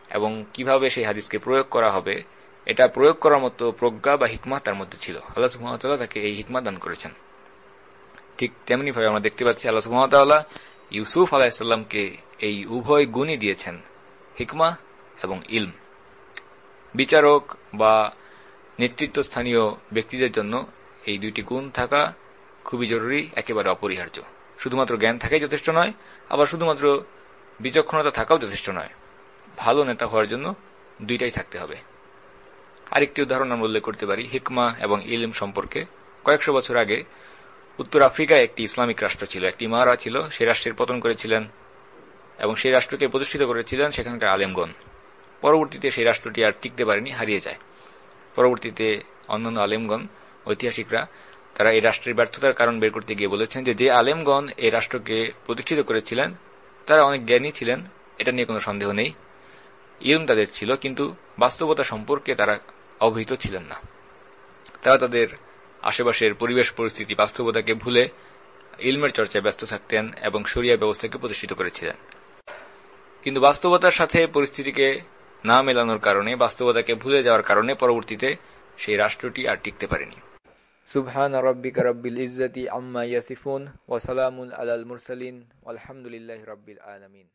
এবং কীভাবে সেই হাদিসকে প্রয়োগ করা হবে, এটা প্রয়োগ করার মতো প্রজ্ঞা বা হিকমা তার মধ্যে ছিল। আল্লাহ সুহামতাল্লাহ তাকে এই হিকমা দান করেছেন। ঠিক তেমনি ভাবে আমরা দেখতে পাচ্ছি আল্লাহ সুহামতাল্লাহ ইউসুফ আলাহিসাল্লামকে এই উভয় গুণই দিয়েছেন, হিকমা এবং ইলম। বিচারক বা নেতৃত্বস্থানীয় ব্যক্তিদের জন্য এই দুইটি গুণ থাকা খুবই জরুরি, একেবারে অপরিহার্য। শুধুমাত্র জ্ঞান থাকাই যথেষ্ট নয়, আবার শুধুমাত্র বিচক্ষণতা থাকাও যথেষ্ট নয়। ভালো নেতা হওয়ার জন্য দুইটাই থাকতে হবে। আরেকটি উদাহরণ আমরা উল্লেখ করতে পারি, হিকমা এবং ইলম সম্পর্কে। কয়েকশো বছর আগে উত্তর আফ্রিকায় একটি ইসলামিক রাষ্ট্র ছিল, একটি মারা ছিল সেই রাষ্ট্রের পতন করেছিলেন এবং সেই রাষ্ট্রকে প্রতিষ্ঠিত করেছিলেন সেখানকার আলেমগণ। পরবর্তীতে সেই রাষ্ট্রটি আর টিকতে পারেনি, হারিয়ে যায়। পরবর্তীতে অন্যান্য আলেমগণ, ঐতিহাসিকরা, তারা এই রাষ্ট্রের ব্যর্থতার কারণ বের করতে গিয়ে বলেছেন যে যে আলেমগণ এই রাষ্ট্রকে প্রতিষ্ঠিত করেছিলেন, তারা অনেক জ্ঞানী ছিলেন, এটা নিয়ে কোনো সন্দেহ নেই। ইলম তাদের ছিল, কিন্তু বাস্তবতা সম্পর্কে তারা অবহিত ছিলেন না। তারা তাদের আশেপাশের পরিবেশ পরিস্থিতি বাস্তবতাকে ভুলে ইলমের চর্চায় ব্যস্ত থাকতেন এবং সরিয়া ব্যবস্থাকে প্রতিষ্ঠিত করেছিলেন। কিন্তু বাস্তবতার সাথে পরিস্থিতিকে না মেলানোর কারণে, বাস্তবতাকে ভুলে যাওয়ার কারণে পরবর্তীতে সেই রাষ্ট্রটি আর টিকতে পারেনি। সুবহান রব্বিকা রব্বিল ইজ্জতি আম্মা ইয়াসিফুন ওয়া সালামুন আলাল মুরসালিন আলহামদুলিল্লাহি রাব্বিল আলামিন।